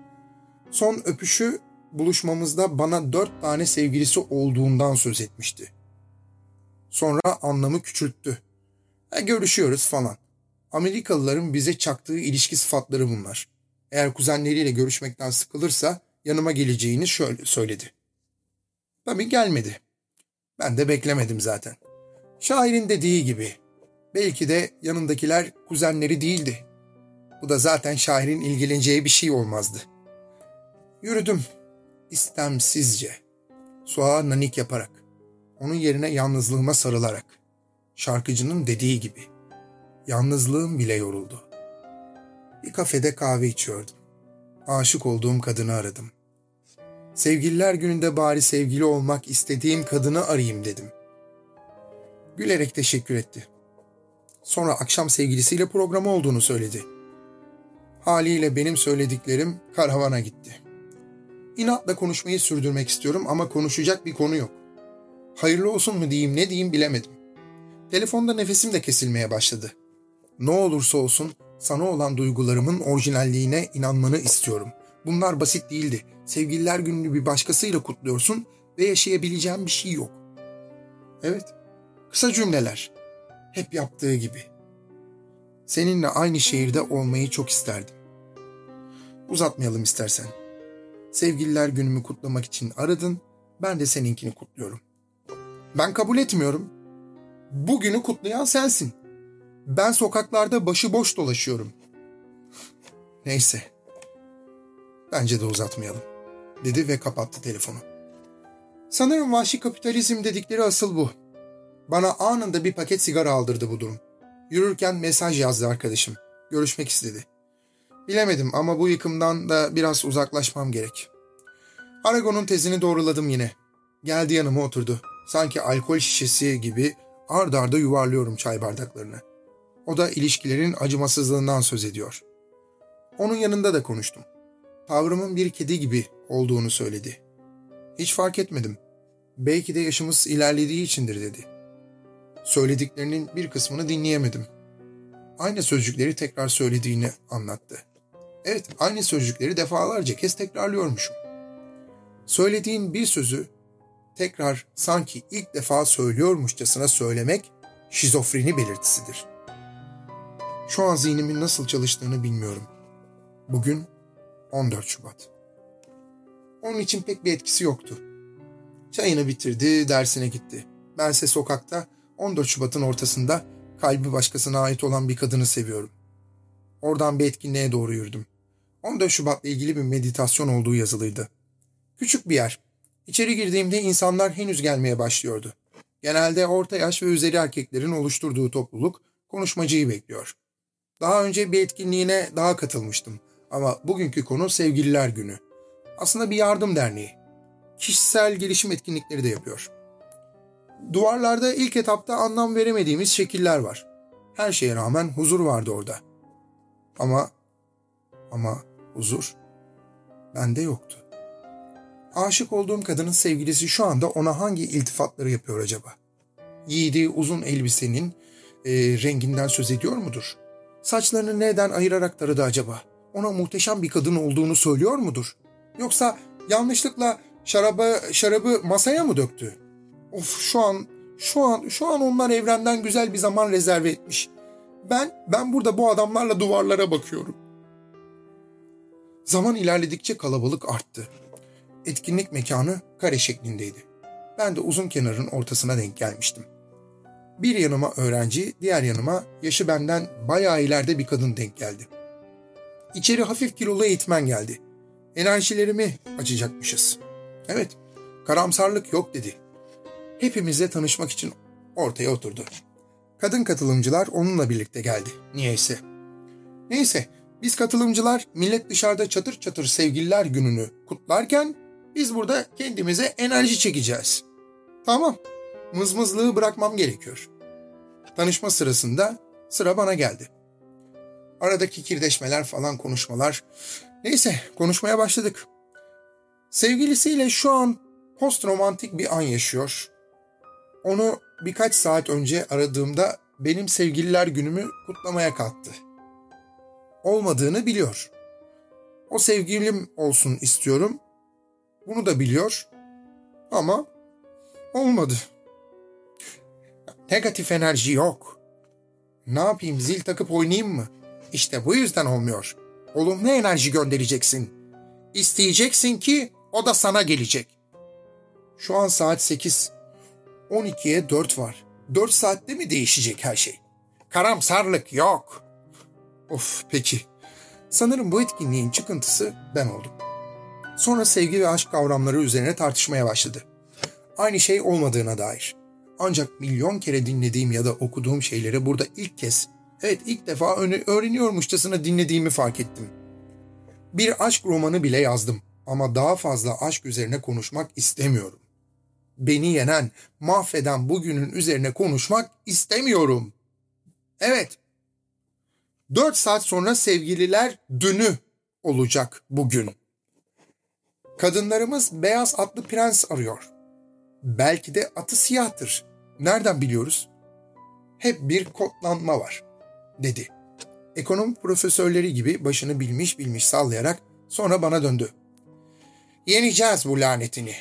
Son öpüşü buluşmamızda bana dört tane sevgilisi olduğundan söz etmişti. Sonra anlamı küçülttü. E, görüşüyoruz falan. Amerikalıların bize çaktığı ilişki sıfatları bunlar. Eğer kuzenleriyle görüşmekten sıkılırsa yanıma geleceğini şöyle söyledi. Tabii gelmedi. Ben de beklemedim zaten. Şairin dediği gibi belki de yanındakiler kuzenleri değildi. Bu da zaten şairin ilgileneceği bir şey olmazdı. Yürüdüm istemsizce. Suğa nanik yaparak. Onun yerine yalnızlığıma sarılarak. Şarkıcının dediği gibi. Yalnızlığım bile yoruldu. Bir kafede kahve içiyordum. Aşık olduğum kadını aradım. Sevgililer gününde bari sevgili olmak istediğim kadını arayayım dedim. Gülerek teşekkür etti. Sonra akşam sevgilisiyle programı olduğunu söyledi. Haliyle benim söylediklerim karavana gitti. İnatla konuşmayı sürdürmek istiyorum ama konuşacak bir konu yok. Hayırlı olsun mu diyeyim ne diyeyim bilemedim. Telefonda nefesim de kesilmeye başladı. Ne olursa olsun sana olan duygularımın orijinalliğine inanmanı istiyorum. Bunlar basit değildi. Sevgililer gününü bir başkasıyla kutluyorsun ve yaşayabileceğin bir şey yok. Evet, kısa cümleler. Hep yaptığı gibi. Seninle aynı şehirde olmayı çok isterdim. Uzatmayalım istersen. Sevgililer günümü kutlamak için aradın, ben de seninkini kutluyorum. Ben kabul etmiyorum. Bugünü kutlayan sensin. Ben sokaklarda başıboş dolaşıyorum. Neyse. Bence de uzatmayalım. Dedi ve kapattı telefonu. Sanırım vahşi kapitalizm dedikleri asıl bu. Bana anında bir paket sigara aldırdı bu durum. Yürürken mesaj yazdı arkadaşım. Görüşmek istedi. Bilemedim ama bu yıkımdan da biraz uzaklaşmam gerek. Aragon'un tezini doğruladım yine. Geldi yanıma oturdu. Sanki alkol şişesi gibi ard arda yuvarlıyorum çay bardaklarını. O da ilişkilerin acımasızlığından söz ediyor. Onun yanında da konuştum. Tavrımın bir kedi gibi olduğunu söyledi. Hiç fark etmedim. Belki de yaşımız ilerlediği içindir dedi. Söylediklerinin bir kısmını dinleyemedim. Aynı sözcükleri tekrar söylediğini anlattı. Evet, aynı sözcükleri defalarca kez tekrarlıyormuşum. Söylediğin bir sözü tekrar sanki ilk defa söylüyormuşçasına söylemek şizofreni belirtisidir. Şu an zihnimin nasıl çalıştığını bilmiyorum. Bugün 14 Şubat. Onun için pek bir etkisi yoktu. Çayını bitirdi, dersine gitti. Bense sokakta 14 Şubat'ın ortasında kalbi başkasına ait olan bir kadını seviyorum. Oradan bir etkinliğe doğru yürüdüm. 14 Şubat'la ilgili bir meditasyon olduğu yazılıydı. Küçük bir yer. İçeri girdiğimde insanlar henüz gelmeye başlıyordu. Genelde orta yaş ve üzeri erkeklerin oluşturduğu topluluk konuşmacıyı bekliyor. Daha önce bir etkinliğine daha katılmıştım ama bugünkü konu Sevgililer Günü. Aslında bir yardım derneği. Kişisel gelişim etkinlikleri de yapıyor. Duvarlarda ilk etapta anlam veremediğimiz şekiller var. Her şeye rağmen huzur vardı orada. Ama ama huzur bende yoktu. Aşık olduğum kadının sevgilisi şu anda ona hangi iltifatları yapıyor acaba? Giydiği uzun elbisenin e, renginden söz ediyor mudur? Saçlarını neden ayırarak taradı acaba? Ona muhteşem bir kadın olduğunu söylüyor mudur? Yoksa yanlışlıkla şarabı, şarabı masaya mı döktü? Of şu an, şu an, şu an onlar evrenden güzel bir zaman rezerve etmiş. Ben, ben burada bu adamlarla duvarlara bakıyorum. Zaman ilerledikçe kalabalık arttı. Etkinlik mekanı kare şeklindeydi. Ben de uzun kenarın ortasına denk gelmiştim. Bir yanıma öğrenci, diğer yanıma yaşı benden bayağı ileride bir kadın denk geldi. İçeri hafif kilolu eğitmen geldi. Enerjilerimi açacakmışız. Evet, karamsarlık yok dedi. Hepimizle tanışmak için ortaya oturdu. Kadın katılımcılar onunla birlikte geldi. Niyeyse. Neyse, biz katılımcılar millet dışarıda çatır çatır sevgililer gününü kutlarken biz burada kendimize enerji çekeceğiz. Tamam, mızmızlığı bırakmam gerekiyor. Tanışma sırasında sıra bana geldi. Aradaki kirdeşmeler falan konuşmalar. Neyse konuşmaya başladık. Sevgilisiyle şu an post romantik bir an yaşıyor. Onu birkaç saat önce aradığımda benim sevgililer günümü kutlamaya kalktı. Olmadığını biliyor. O sevgilim olsun istiyorum. Bunu da biliyor. Ama olmadı. Negatif enerji yok. Ne yapayım zil takıp oynayayım mı? İşte bu yüzden olmuyor. Olumlu enerji göndereceksin. İsteyeceksin ki o da sana gelecek. Şu an saat 8. 12'ye 4 var. 4 saatte mi değişecek her şey? Karamsarlık yok. Of peki. Sanırım bu etkinliğin çıkıntısı ben oldum. Sonra sevgi ve aşk kavramları üzerine tartışmaya başladı. Aynı şey olmadığına dair. Ancak milyon kere dinlediğim ya da okuduğum şeyleri burada ilk kez, evet ilk defa öğreniyormuşçasına dinlediğimi fark ettim. Bir aşk romanı bile yazdım ama daha fazla aşk üzerine konuşmak istemiyorum. Beni yenen, mahveden bugünün üzerine konuşmak istemiyorum. Evet. Dört saat sonra sevgililer dünü olacak bugün. Kadınlarımız beyaz atlı prens arıyor. Belki de atı siyahtır. Nereden biliyoruz? Hep bir kodlanma var, dedi. Ekonomi profesörleri gibi başını bilmiş bilmiş sallayarak sonra bana döndü. Yeneceğiz bu lanetini.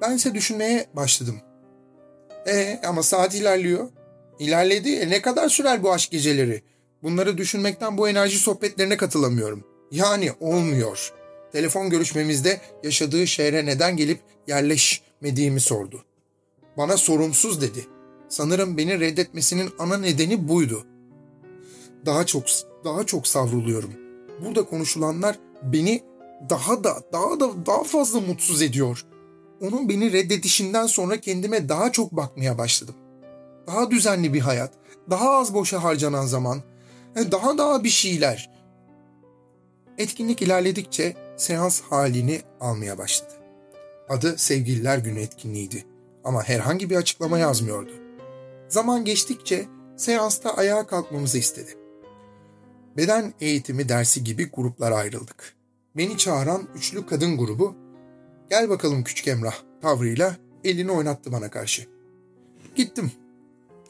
Ben ise düşünmeye başladım. E ama saat ilerliyor. İlerledi. E, ne kadar sürer bu aşk geceleri? Bunları düşünmekten bu enerji sohbetlerine katılamıyorum. Yani olmuyor. Telefon görüşmemizde yaşadığı şehre neden gelip yerleşmediğimi sordu. Bana sorumsuz dedi. Sanırım beni reddetmesinin ana nedeni buydu. Daha çok daha çok savruluyorum. Burada konuşulanlar beni daha da daha da daha fazla mutsuz ediyor. Onun beni reddedişinden sonra kendime daha çok bakmaya başladım. Daha düzenli bir hayat, daha az boşa harcanan zaman, daha daha bir şeyler. Etkinlik ilerledikçe seans halini almaya başladı. Adı Sevgililer Günü etkinliğiydi ama herhangi bir açıklama yazmıyordu. Zaman geçtikçe seansta ayağa kalkmamızı istedi. Beden eğitimi dersi gibi gruplara ayrıldık. Beni çağıran üçlü kadın grubu, gel bakalım küçük Emrah tavrıyla elini oynattı bana karşı. Gittim.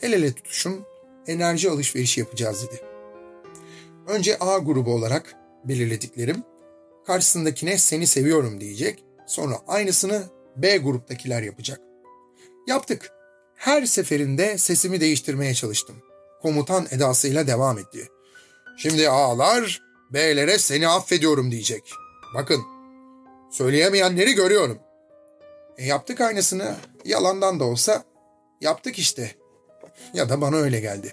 El ele tutuşun, enerji alışverişi yapacağız dedi. Önce A grubu olarak belirlediklerim, karşısındakine seni seviyorum diyecek, sonra aynısını B gruptakiler yapacak. Yaptık. Her seferinde sesimi değiştirmeye çalıştım. Komutan edasıyla devam etti. Şimdi A'lar B'lere seni affediyorum diyecek. Bakın, söyleyemeyenleri görüyorum. E yaptık aynısını, yalandan da olsa yaptık işte. Ya da bana öyle geldi.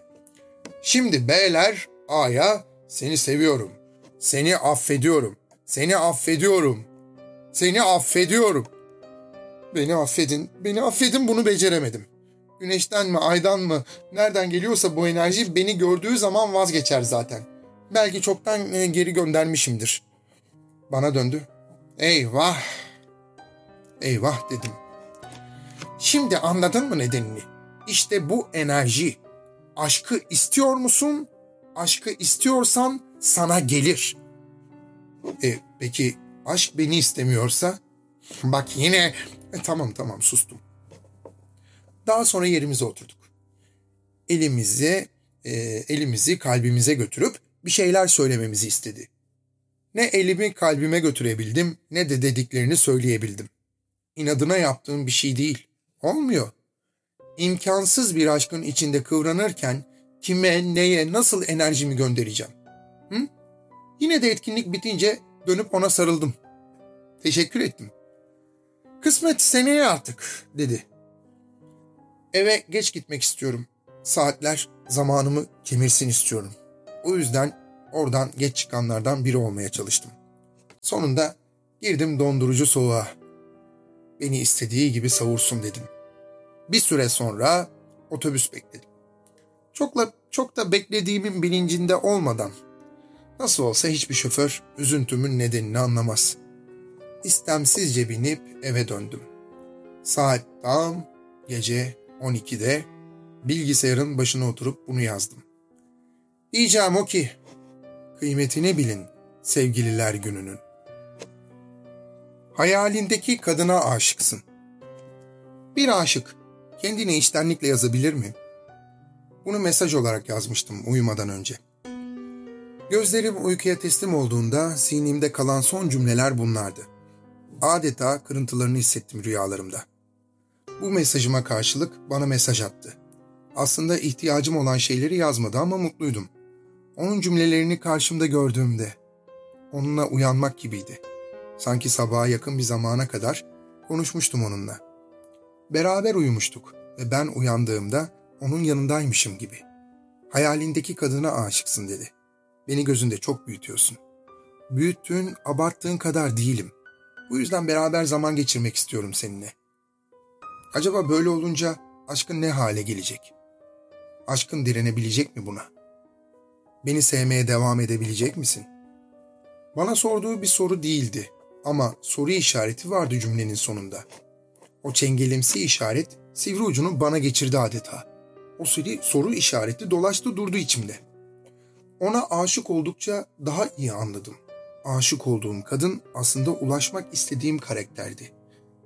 Şimdi B'ler A'ya seni seviyorum, seni affediyorum, seni affediyorum, seni affediyorum Beni affedin, beni affedin bunu beceremedim. Güneşten mi, aydan mı, nereden geliyorsa bu enerji beni gördüğü zaman vazgeçer zaten. Belki çoktan e, geri göndermişimdir. Bana döndü. Eyvah, eyvah dedim. Şimdi anladın mı nedenini? İşte bu enerji. Aşkı istiyor musun? Aşkı istiyorsan sana gelir. E, peki aşk beni istemiyorsa? Bak yine... E, tamam tamam sustum. Daha sonra yerimize oturduk. Elimizi, e, elimizi kalbimize götürüp bir şeyler söylememizi istedi. Ne elimi kalbime götürebildim ne de dediklerini söyleyebildim. İnadına yaptığım bir şey değil. Olmuyor. İmkansız bir aşkın içinde kıvranırken kime, neye, nasıl enerjimi göndereceğim? Hı? Yine de etkinlik bitince dönüp ona sarıldım. Teşekkür ettim. Kısmet seneye artık dedi. Eve geç gitmek istiyorum. Saatler zamanımı kemirsin istiyorum. O yüzden oradan geç çıkanlardan biri olmaya çalıştım. Sonunda girdim dondurucu soğuğa. Beni istediği gibi savursun dedim. Bir süre sonra otobüs bekledim. Çokla, çok da beklediğimin bilincinde olmadan nasıl olsa hiçbir şoför üzüntümün nedenini anlamaz. İstemsizce binip eve döndüm. Saat tam gece 12'de bilgisayarın başına oturup bunu yazdım. Diyeceğim o ki, kıymetini bilin sevgililer gününün. Hayalindeki kadına aşıksın. Bir aşık kendine içtenlikle yazabilir mi? Bunu mesaj olarak yazmıştım uyumadan önce. Gözlerim uykuya teslim olduğunda sinimde kalan son cümleler bunlardı. Adeta kırıntılarını hissettim rüyalarımda. Bu mesajıma karşılık bana mesaj attı. Aslında ihtiyacım olan şeyleri yazmadı ama mutluydum. Onun cümlelerini karşımda gördüğümde onunla uyanmak gibiydi. Sanki sabaha yakın bir zamana kadar konuşmuştum onunla. Beraber uyumuştuk ve ben uyandığımda onun yanındaymışım gibi. Hayalindeki kadına aşıksın dedi. Beni gözünde çok büyütüyorsun. Büyüttüğün, abarttığın kadar değilim. Bu yüzden beraber zaman geçirmek istiyorum seninle. Acaba böyle olunca aşkın ne hale gelecek? Aşkın direnebilecek mi buna? Beni sevmeye devam edebilecek misin? Bana sorduğu bir soru değildi ama soru işareti vardı cümlenin sonunda. O çengelimsi işaret sivri ucunu bana geçirdi adeta. O seri soru işareti dolaştı durdu içimde. Ona aşık oldukça daha iyi anladım. Aşık olduğum kadın aslında ulaşmak istediğim karakterdi.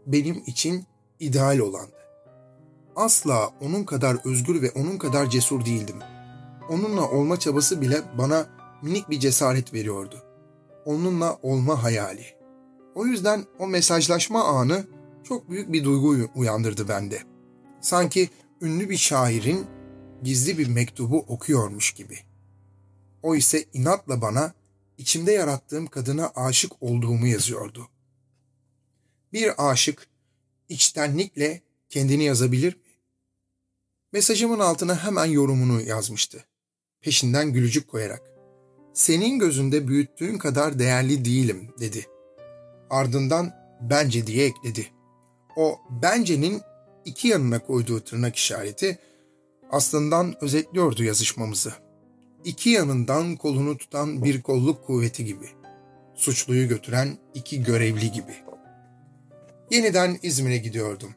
Benim için ideal olandı. Asla onun kadar özgür ve onun kadar cesur değildim. Onunla olma çabası bile bana minik bir cesaret veriyordu. Onunla olma hayali. O yüzden o mesajlaşma anı çok büyük bir duygu uyandırdı bende. Sanki ünlü bir şairin gizli bir mektubu okuyormuş gibi. O ise inatla bana içimde yarattığım kadına aşık olduğumu yazıyordu. Bir aşık içtenlikle kendini yazabilir mi? Mesajımın altına hemen yorumunu yazmıştı. Peşinden gülücük koyarak. Senin gözünde büyüttüğün kadar değerli değilim dedi. Ardından bence diye ekledi. O bence'nin iki yanına koyduğu tırnak işareti aslından özetliyordu yazışmamızı. İki yanından kolunu tutan bir kolluk kuvveti gibi. Suçluyu götüren iki görevli gibi. Yeniden İzmir'e gidiyordum.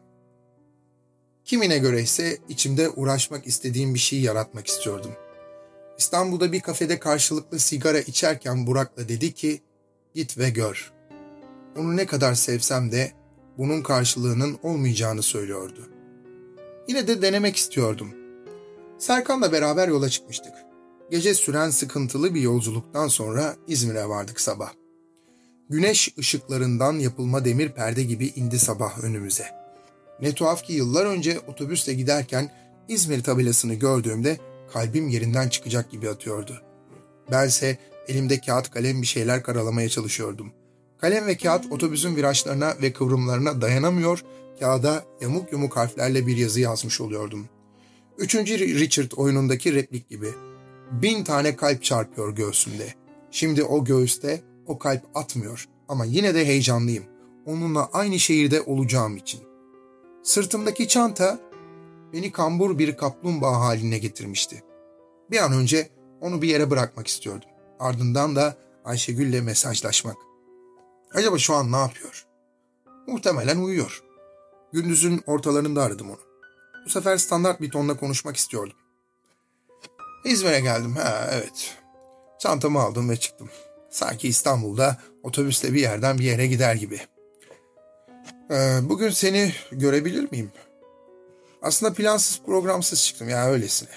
Kimine göre ise içimde uğraşmak istediğim bir şey yaratmak istiyordum. İstanbul'da bir kafede karşılıklı sigara içerken Burak'la dedi ki, git ve gör. Onu ne kadar sevsem de bunun karşılığının olmayacağını söylüyordu. Yine de denemek istiyordum. Serkan'la beraber yola çıkmıştık. Gece süren sıkıntılı bir yolculuktan sonra İzmir'e vardık sabah. Güneş ışıklarından yapılma demir perde gibi indi sabah önümüze. Ne tuhaf ki yıllar önce otobüsle giderken İzmir tabelasını gördüğümde kalbim yerinden çıkacak gibi atıyordu. Bense elimde kağıt kalem bir şeyler karalamaya çalışıyordum. Kalem ve kağıt otobüsün virajlarına ve kıvrımlarına dayanamıyor, kağıda yamuk yumuk harflerle bir yazı yazmış oluyordum. Üçüncü Richard oyunundaki replik gibi. Bin tane kalp çarpıyor göğsümde. Şimdi o göğüste o kalp atmıyor ama yine de heyecanlıyım. Onunla aynı şehirde olacağım için. Sırtımdaki çanta beni kambur bir kaplumbağa haline getirmişti. Bir an önce onu bir yere bırakmak istiyordum. Ardından da Ayşegül'le mesajlaşmak. Acaba şu an ne yapıyor? Muhtemelen uyuyor. Gündüzün ortalarında aradım onu. Bu sefer standart bir tonla konuşmak istiyordum. İzmir'e geldim. Ha evet. Çantamı aldım ve çıktım. Sanki İstanbul'da otobüsle bir yerden bir yere gider gibi. Ee, bugün seni görebilir miyim? Aslında plansız programsız çıktım ya öylesine.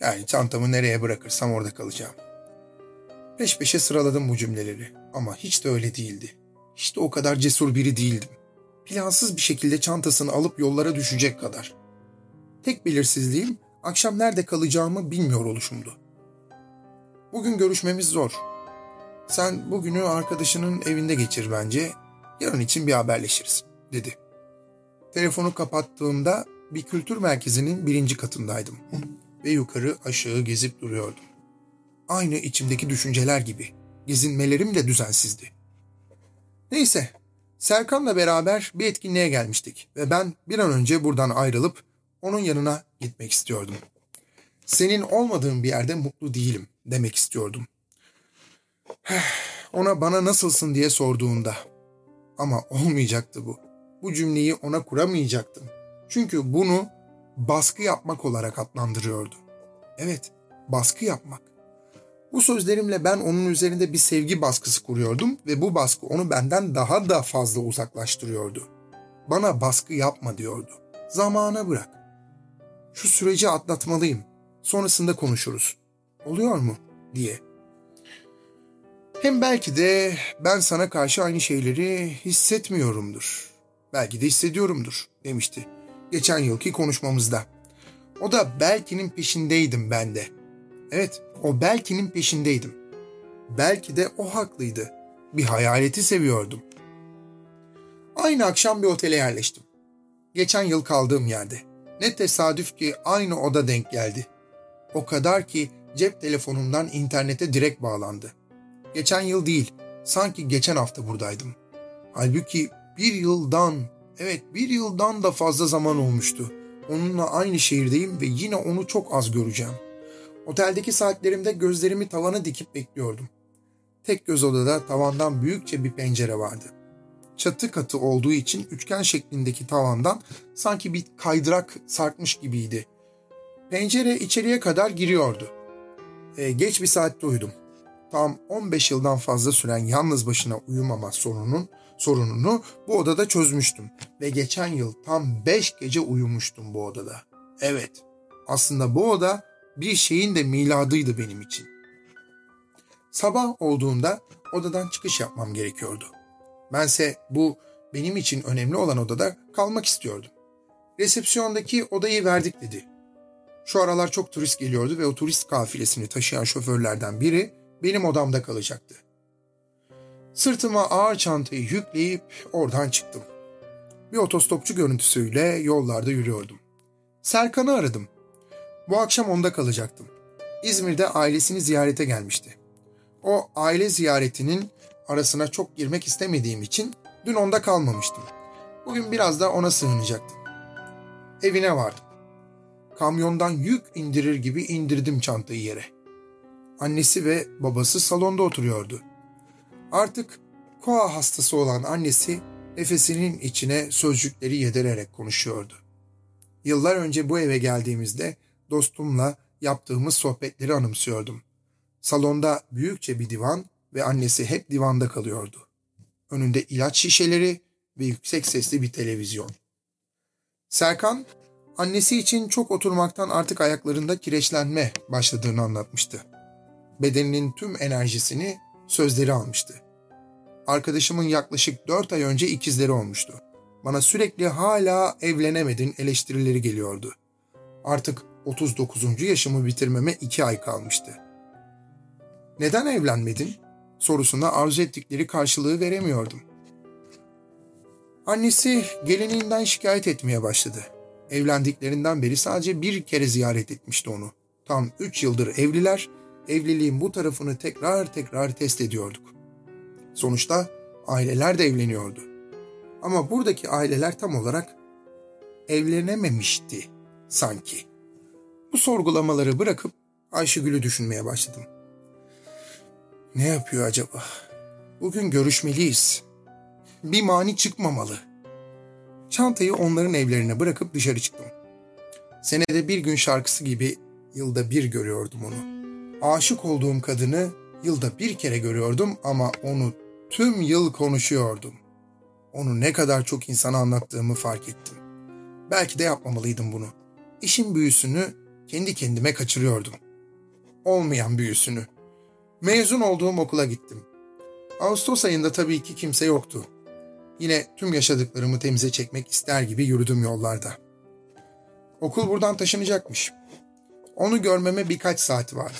Yani çantamı nereye bırakırsam orada kalacağım. Peş peşe sıraladım bu cümleleri ama hiç de öyle değildi. Hiç de o kadar cesur biri değildim. Plansız bir şekilde çantasını alıp yollara düşecek kadar. Tek belirsizliğim akşam nerede kalacağımı bilmiyor oluşumdu. Bugün görüşmemiz zor. Sen bugünü arkadaşının evinde geçir bence. Yarın için bir haberleşiriz, dedi. Telefonu kapattığımda bir kültür merkezinin birinci katındaydım. Ve yukarı aşağı gezip duruyordum. Aynı içimdeki düşünceler gibi. Gezinmelerim de düzensizdi. Neyse, Serkan'la beraber bir etkinliğe gelmiştik ve ben bir an önce buradan ayrılıp onun yanına gitmek istiyordum. Senin olmadığın bir yerde mutlu değilim demek istiyordum. Ona bana nasılsın diye sorduğunda. Ama olmayacaktı bu. Bu cümleyi ona kuramayacaktım. Çünkü bunu baskı yapmak olarak adlandırıyordu. Evet, baskı yapmak. Bu sözlerimle ben onun üzerinde bir sevgi baskısı kuruyordum ve bu baskı onu benden daha da fazla uzaklaştırıyordu. Bana baskı yapma diyordu. Zamana bırak. Şu süreci atlatmalıyım. Sonrasında konuşuruz. Oluyor mu? diye. Hem belki de ben sana karşı aynı şeyleri hissetmiyorumdur. Belki de hissediyorumdur demişti geçen yılki konuşmamızda. O da belkinin peşindeydim ben de. Evet, o belkinin peşindeydim. Belki de o haklıydı. Bir hayaleti seviyordum. Aynı akşam bir otele yerleştim. Geçen yıl kaldığım yerde. Ne tesadüf ki aynı oda denk geldi. O kadar ki cep telefonumdan internete direkt bağlandı. Geçen yıl değil, sanki geçen hafta buradaydım. Halbuki bir yıldan, evet bir yıldan da fazla zaman olmuştu. Onunla aynı şehirdeyim ve yine onu çok az göreceğim. Oteldeki saatlerimde gözlerimi tavana dikip bekliyordum. Tek göz odada tavandan büyükçe bir pencere vardı. Çatı katı olduğu için üçgen şeklindeki tavandan sanki bir kaydırak sarkmış gibiydi. Pencere içeriye kadar giriyordu. E, geç bir saatte uyudum. Tam 15 yıldan fazla süren yalnız başına uyumama sorunun sorununu bu odada çözmüştüm ve geçen yıl tam 5 gece uyumuştum bu odada. Evet, aslında bu oda bir şeyin de miladıydı benim için. Sabah olduğunda odadan çıkış yapmam gerekiyordu. Bense bu benim için önemli olan odada kalmak istiyordum. Resepsiyondaki odayı verdik dedi. Şu aralar çok turist geliyordu ve o turist kafilesini taşıyan şoförlerden biri benim odamda kalacaktı. Sırtıma ağır çantayı yükleyip oradan çıktım. Bir otostopçu görüntüsüyle yollarda yürüyordum. Serkan'ı aradım. Bu akşam onda kalacaktım. İzmir'de ailesini ziyarete gelmişti. O aile ziyaretinin arasına çok girmek istemediğim için dün onda kalmamıştım. Bugün biraz da ona sığınacaktım. Evine vardım. Kamyondan yük indirir gibi indirdim çantayı yere. Annesi ve babası salonda oturuyordu. Artık koa hastası olan annesi nefesinin içine sözcükleri yedirerek konuşuyordu. Yıllar önce bu eve geldiğimizde dostumla yaptığımız sohbetleri anımsıyordum. Salonda büyükçe bir divan ve annesi hep divanda kalıyordu. Önünde ilaç şişeleri ve yüksek sesli bir televizyon. Serkan, annesi için çok oturmaktan artık ayaklarında kireçlenme başladığını anlatmıştı. Bedeninin tüm enerjisini sözleri almıştı. Arkadaşımın yaklaşık dört ay önce ikizleri olmuştu. Bana sürekli hala evlenemedin eleştirileri geliyordu. Artık 39. yaşımı bitirmeme iki ay kalmıştı. Neden evlenmedin? Sorusuna arzu ettikleri karşılığı veremiyordum. Annesi gelininden şikayet etmeye başladı. Evlendiklerinden beri sadece bir kere ziyaret etmişti onu. Tam üç yıldır evliler, evliliğin bu tarafını tekrar tekrar test ediyorduk. Sonuçta aileler de evleniyordu. Ama buradaki aileler tam olarak evlenememişti sanki. Bu sorgulamaları bırakıp Ayşegül'ü düşünmeye başladım. Ne yapıyor acaba? Bugün görüşmeliyiz. Bir mani çıkmamalı. Çantayı onların evlerine bırakıp dışarı çıktım. Senede bir gün şarkısı gibi yılda bir görüyordum onu. Aşık olduğum kadını yılda bir kere görüyordum ama onu tüm yıl konuşuyordum. onu ne kadar çok insana anlattığımı fark ettim. Belki de yapmamalıydım bunu. İşin büyüsünü kendi kendime kaçırıyordum. Olmayan büyüsünü. Mezun olduğum okula gittim. Ağustos ayında tabii ki kimse yoktu. Yine tüm yaşadıklarımı temize çekmek ister gibi yürüdüm yollarda. Okul buradan taşınacakmış. Onu görmeme birkaç saat vardı.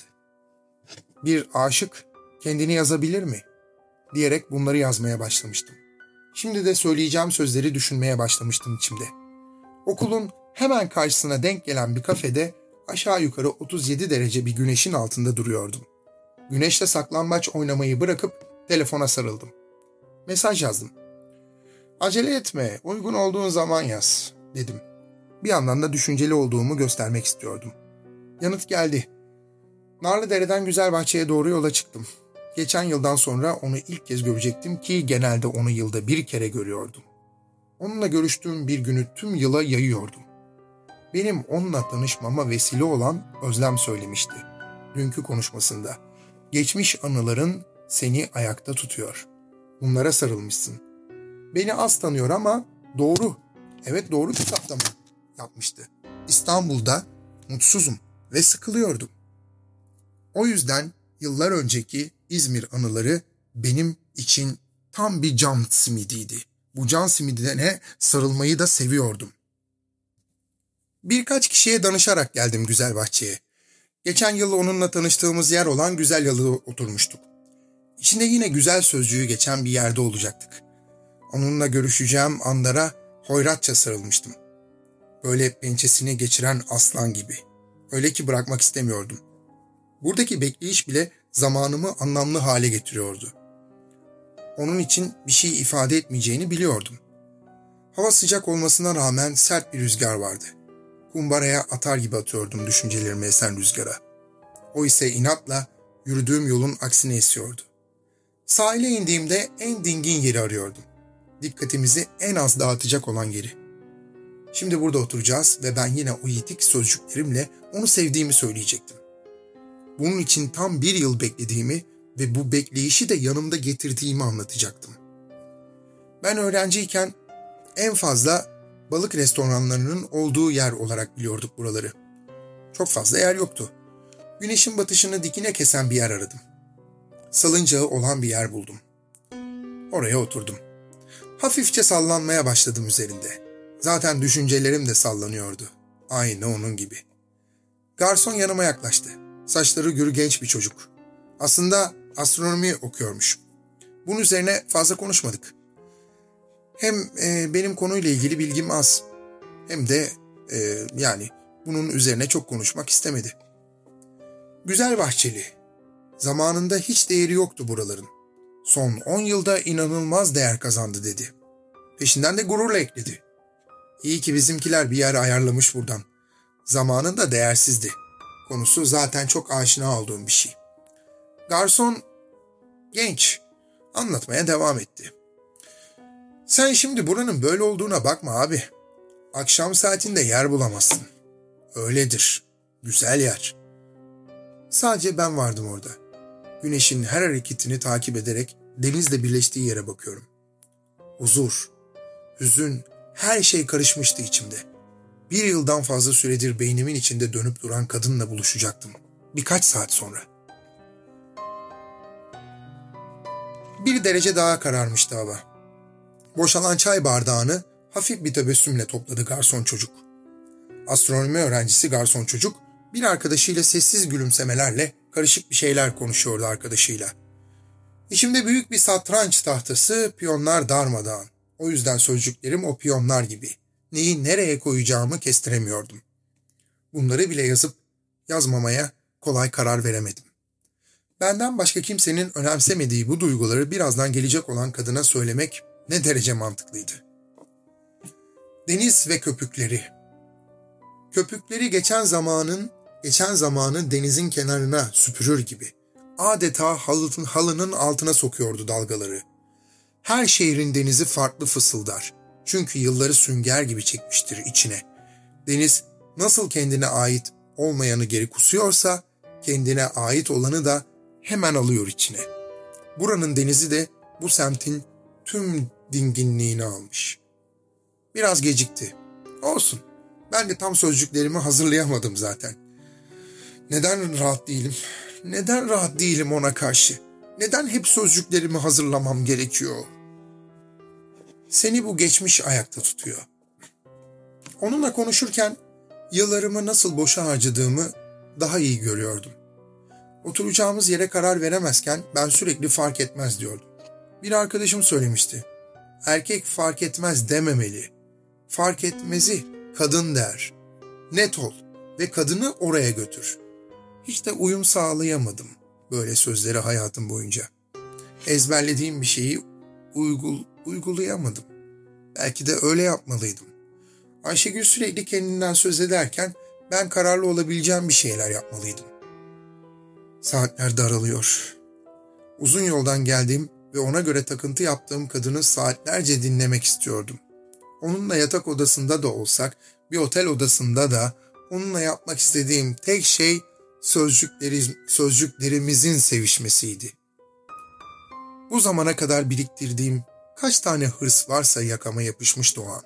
Bir aşık kendini yazabilir mi? Diyerek bunları yazmaya başlamıştım. Şimdi de söyleyeceğim sözleri düşünmeye başlamıştım içimde. Okulun hemen karşısına denk gelen bir kafede aşağı yukarı 37 derece bir güneşin altında duruyordum. Güneşte saklambaç oynamayı bırakıp telefona sarıldım. Mesaj yazdım. Acele etme, uygun olduğun zaman yaz, dedim. Bir yandan da düşünceli olduğumu göstermek istiyordum. Yanıt geldi. Narlıdere'den Güzelbahçe'ye doğru yola çıktım. Geçen yıldan sonra onu ilk kez görecektim ki genelde onu yılda bir kere görüyordum. Onunla görüştüğüm bir günü tüm yıla yayıyordum. Benim onunla tanışmama vesile olan Özlem söylemişti. Dünkü konuşmasında. Geçmiş anıların seni ayakta tutuyor. Bunlara sarılmışsın. Beni az tanıyor ama doğru. Evet doğru kitapta mı? Yapmıştı. İstanbul'da mutsuzum ve sıkılıyordum. O yüzden yıllar önceki İzmir anıları benim için tam bir cam simidiydi. Bu can simidine sarılmayı da seviyordum. Birkaç kişiye danışarak geldim güzel bahçeye. Geçen yıl onunla tanıştığımız yer olan Güzel Yalı'da oturmuştuk. İçinde yine güzel sözcüğü geçen bir yerde olacaktık. Onunla görüşeceğim anlara hoyratça sarılmıştım. Böyle pençesini geçiren aslan gibi. Öyle ki bırakmak istemiyordum. Buradaki bekleyiş bile zamanımı anlamlı hale getiriyordu. Onun için bir şey ifade etmeyeceğini biliyordum. Hava sıcak olmasına rağmen sert bir rüzgar vardı. Kumbaraya atar gibi atıyordum düşüncelerimi esen rüzgara. O ise inatla yürüdüğüm yolun aksine esiyordu. Sahile indiğimde en dingin yeri arıyordum. Dikkatimizi en az dağıtacak olan yeri. Şimdi burada oturacağız ve ben yine o yitik sözcüklerimle onu sevdiğimi söyleyecektim. Bunun için tam bir yıl beklediğimi ve bu bekleyişi de yanımda getirdiğimi anlatacaktım. Ben öğrenciyken en fazla balık restoranlarının olduğu yer olarak biliyorduk buraları. Çok fazla yer yoktu. Güneşin batışını dikine kesen bir yer aradım. Salıncağı olan bir yer buldum. Oraya oturdum. Hafifçe sallanmaya başladım üzerinde. Zaten düşüncelerim de sallanıyordu. Aynı onun gibi. Garson yanıma yaklaştı. Saçları gür genç bir çocuk. Aslında astronomi okuyormuş. Bunun üzerine fazla konuşmadık. Hem e, benim konuyla ilgili bilgim az. Hem de e, yani bunun üzerine çok konuşmak istemedi. Güzel bahçeli. Zamanında hiç değeri yoktu buraların. Son 10 yılda inanılmaz değer kazandı dedi. Peşinden de gururla ekledi. İyi ki bizimkiler bir yer ayarlamış buradan. Zamanında değersizdi. Konusu zaten çok aşina olduğum bir şey. Garson genç. Anlatmaya devam etti. Sen şimdi buranın böyle olduğuna bakma abi. Akşam saatinde yer bulamazsın. Öyledir. Güzel yer. Sadece ben vardım orada. Güneşin her hareketini takip ederek denizle birleştiği yere bakıyorum. Huzur, hüzün, her şey karışmıştı içimde. Bir yıldan fazla süredir beynimin içinde dönüp duran kadınla buluşacaktım. Birkaç saat sonra. Bir derece daha kararmıştı hava. Boşalan çay bardağını hafif bir tebessümle topladı garson çocuk. Astronomi öğrencisi garson çocuk bir arkadaşıyla sessiz gülümsemelerle karışık bir şeyler konuşuyordu arkadaşıyla. İçimde büyük bir satranç tahtası, piyonlar darmadağın. O yüzden sözcüklerim o piyonlar gibi. Neyi nereye koyacağımı kestiremiyordum. Bunları bile yazıp yazmamaya kolay karar veremedim. Benden başka kimsenin önemsemediği bu duyguları birazdan gelecek olan kadına söylemek ne derece mantıklıydı. Deniz ve köpükleri. Köpükleri geçen zamanın, geçen zamanın denizin kenarına süpürür gibi. Adeta halının, halının altına sokuyordu dalgaları. Her şehrin denizi farklı fısıldar. Çünkü yılları sünger gibi çekmiştir içine. Deniz nasıl kendine ait olmayanı geri kusuyorsa, kendine ait olanı da hemen alıyor içine. Buranın denizi de bu semtin tüm dinginliğini almış. Biraz gecikti. Olsun. Ben de tam sözcüklerimi hazırlayamadım zaten. Neden rahat değilim? Neden rahat değilim ona karşı? Neden hep sözcüklerimi hazırlamam gerekiyor? Seni bu geçmiş ayakta tutuyor. Onunla konuşurken yıllarımı nasıl boşa harcadığımı daha iyi görüyordum. Oturacağımız yere karar veremezken ben sürekli fark etmez diyordum. Bir arkadaşım söylemişti. Erkek fark etmez dememeli. Fark etmezi kadın der. Net ol ve kadını oraya götür. Hiç de uyum sağlayamadım böyle sözleri hayatım boyunca. Ezberlediğim bir şeyi uygul, uygulayamadım. Belki de öyle yapmalıydım. Ayşegül sürekli kendinden söz ederken ben kararlı olabileceğim bir şeyler yapmalıydım. Saatler daralıyor. Uzun yoldan geldiğim ve ona göre takıntı yaptığım kadını saatlerce dinlemek istiyordum. Onunla yatak odasında da olsak, bir otel odasında da onunla yapmak istediğim tek şey sözcükleri, sözcüklerimizin sevişmesiydi. Bu zamana kadar biriktirdiğim kaç tane hırs varsa yakama yapışmıştı o an.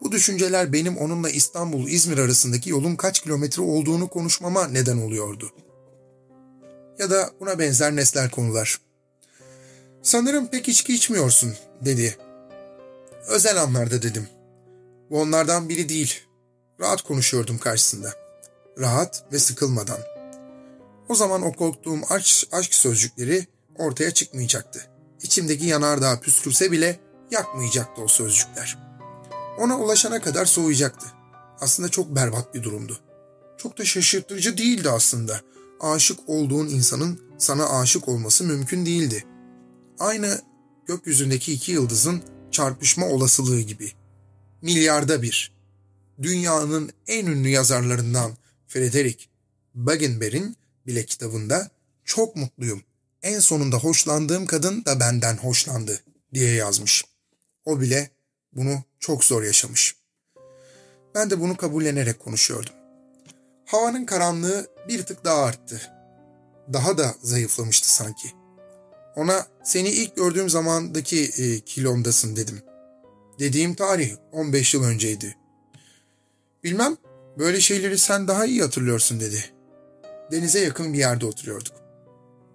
Bu düşünceler benim onunla İstanbul-İzmir arasındaki yolun kaç kilometre olduğunu konuşmama neden oluyordu. Ya da buna benzer nesler konular. Sanırım pek içki içmiyorsun, dedi. Özel anlarda dedim. Bu onlardan biri değil. Rahat konuşuyordum karşısında. Rahat ve sıkılmadan. O zaman o korktuğum aşk, aşk sözcükleri ortaya çıkmayacaktı. İçimdeki yanardağ püskürse bile yakmayacaktı o sözcükler. Ona ulaşana kadar soğuyacaktı. Aslında çok berbat bir durumdu. Çok da şaşırtıcı değildi aslında. Aşık olduğun insanın sana aşık olması mümkün değildi. Aynı gökyüzündeki iki yıldızın çarpışma olasılığı gibi. Milyarda bir. Dünyanın en ünlü yazarlarından Frederick Bagenberg'in bile kitabında çok mutluyum. En sonunda hoşlandığım kadın da benden hoşlandı diye yazmış. O bile bunu çok zor yaşamış. Ben de bunu kabullenerek konuşuyordum. Havanın karanlığı bir tık daha arttı. Daha da zayıflamıştı sanki. Ona seni ilk gördüğüm zamandaki e, kilomdasın dedim. Dediğim tarih 15 yıl önceydi. Bilmem böyle şeyleri sen daha iyi hatırlıyorsun dedi. Denize yakın bir yerde oturuyorduk.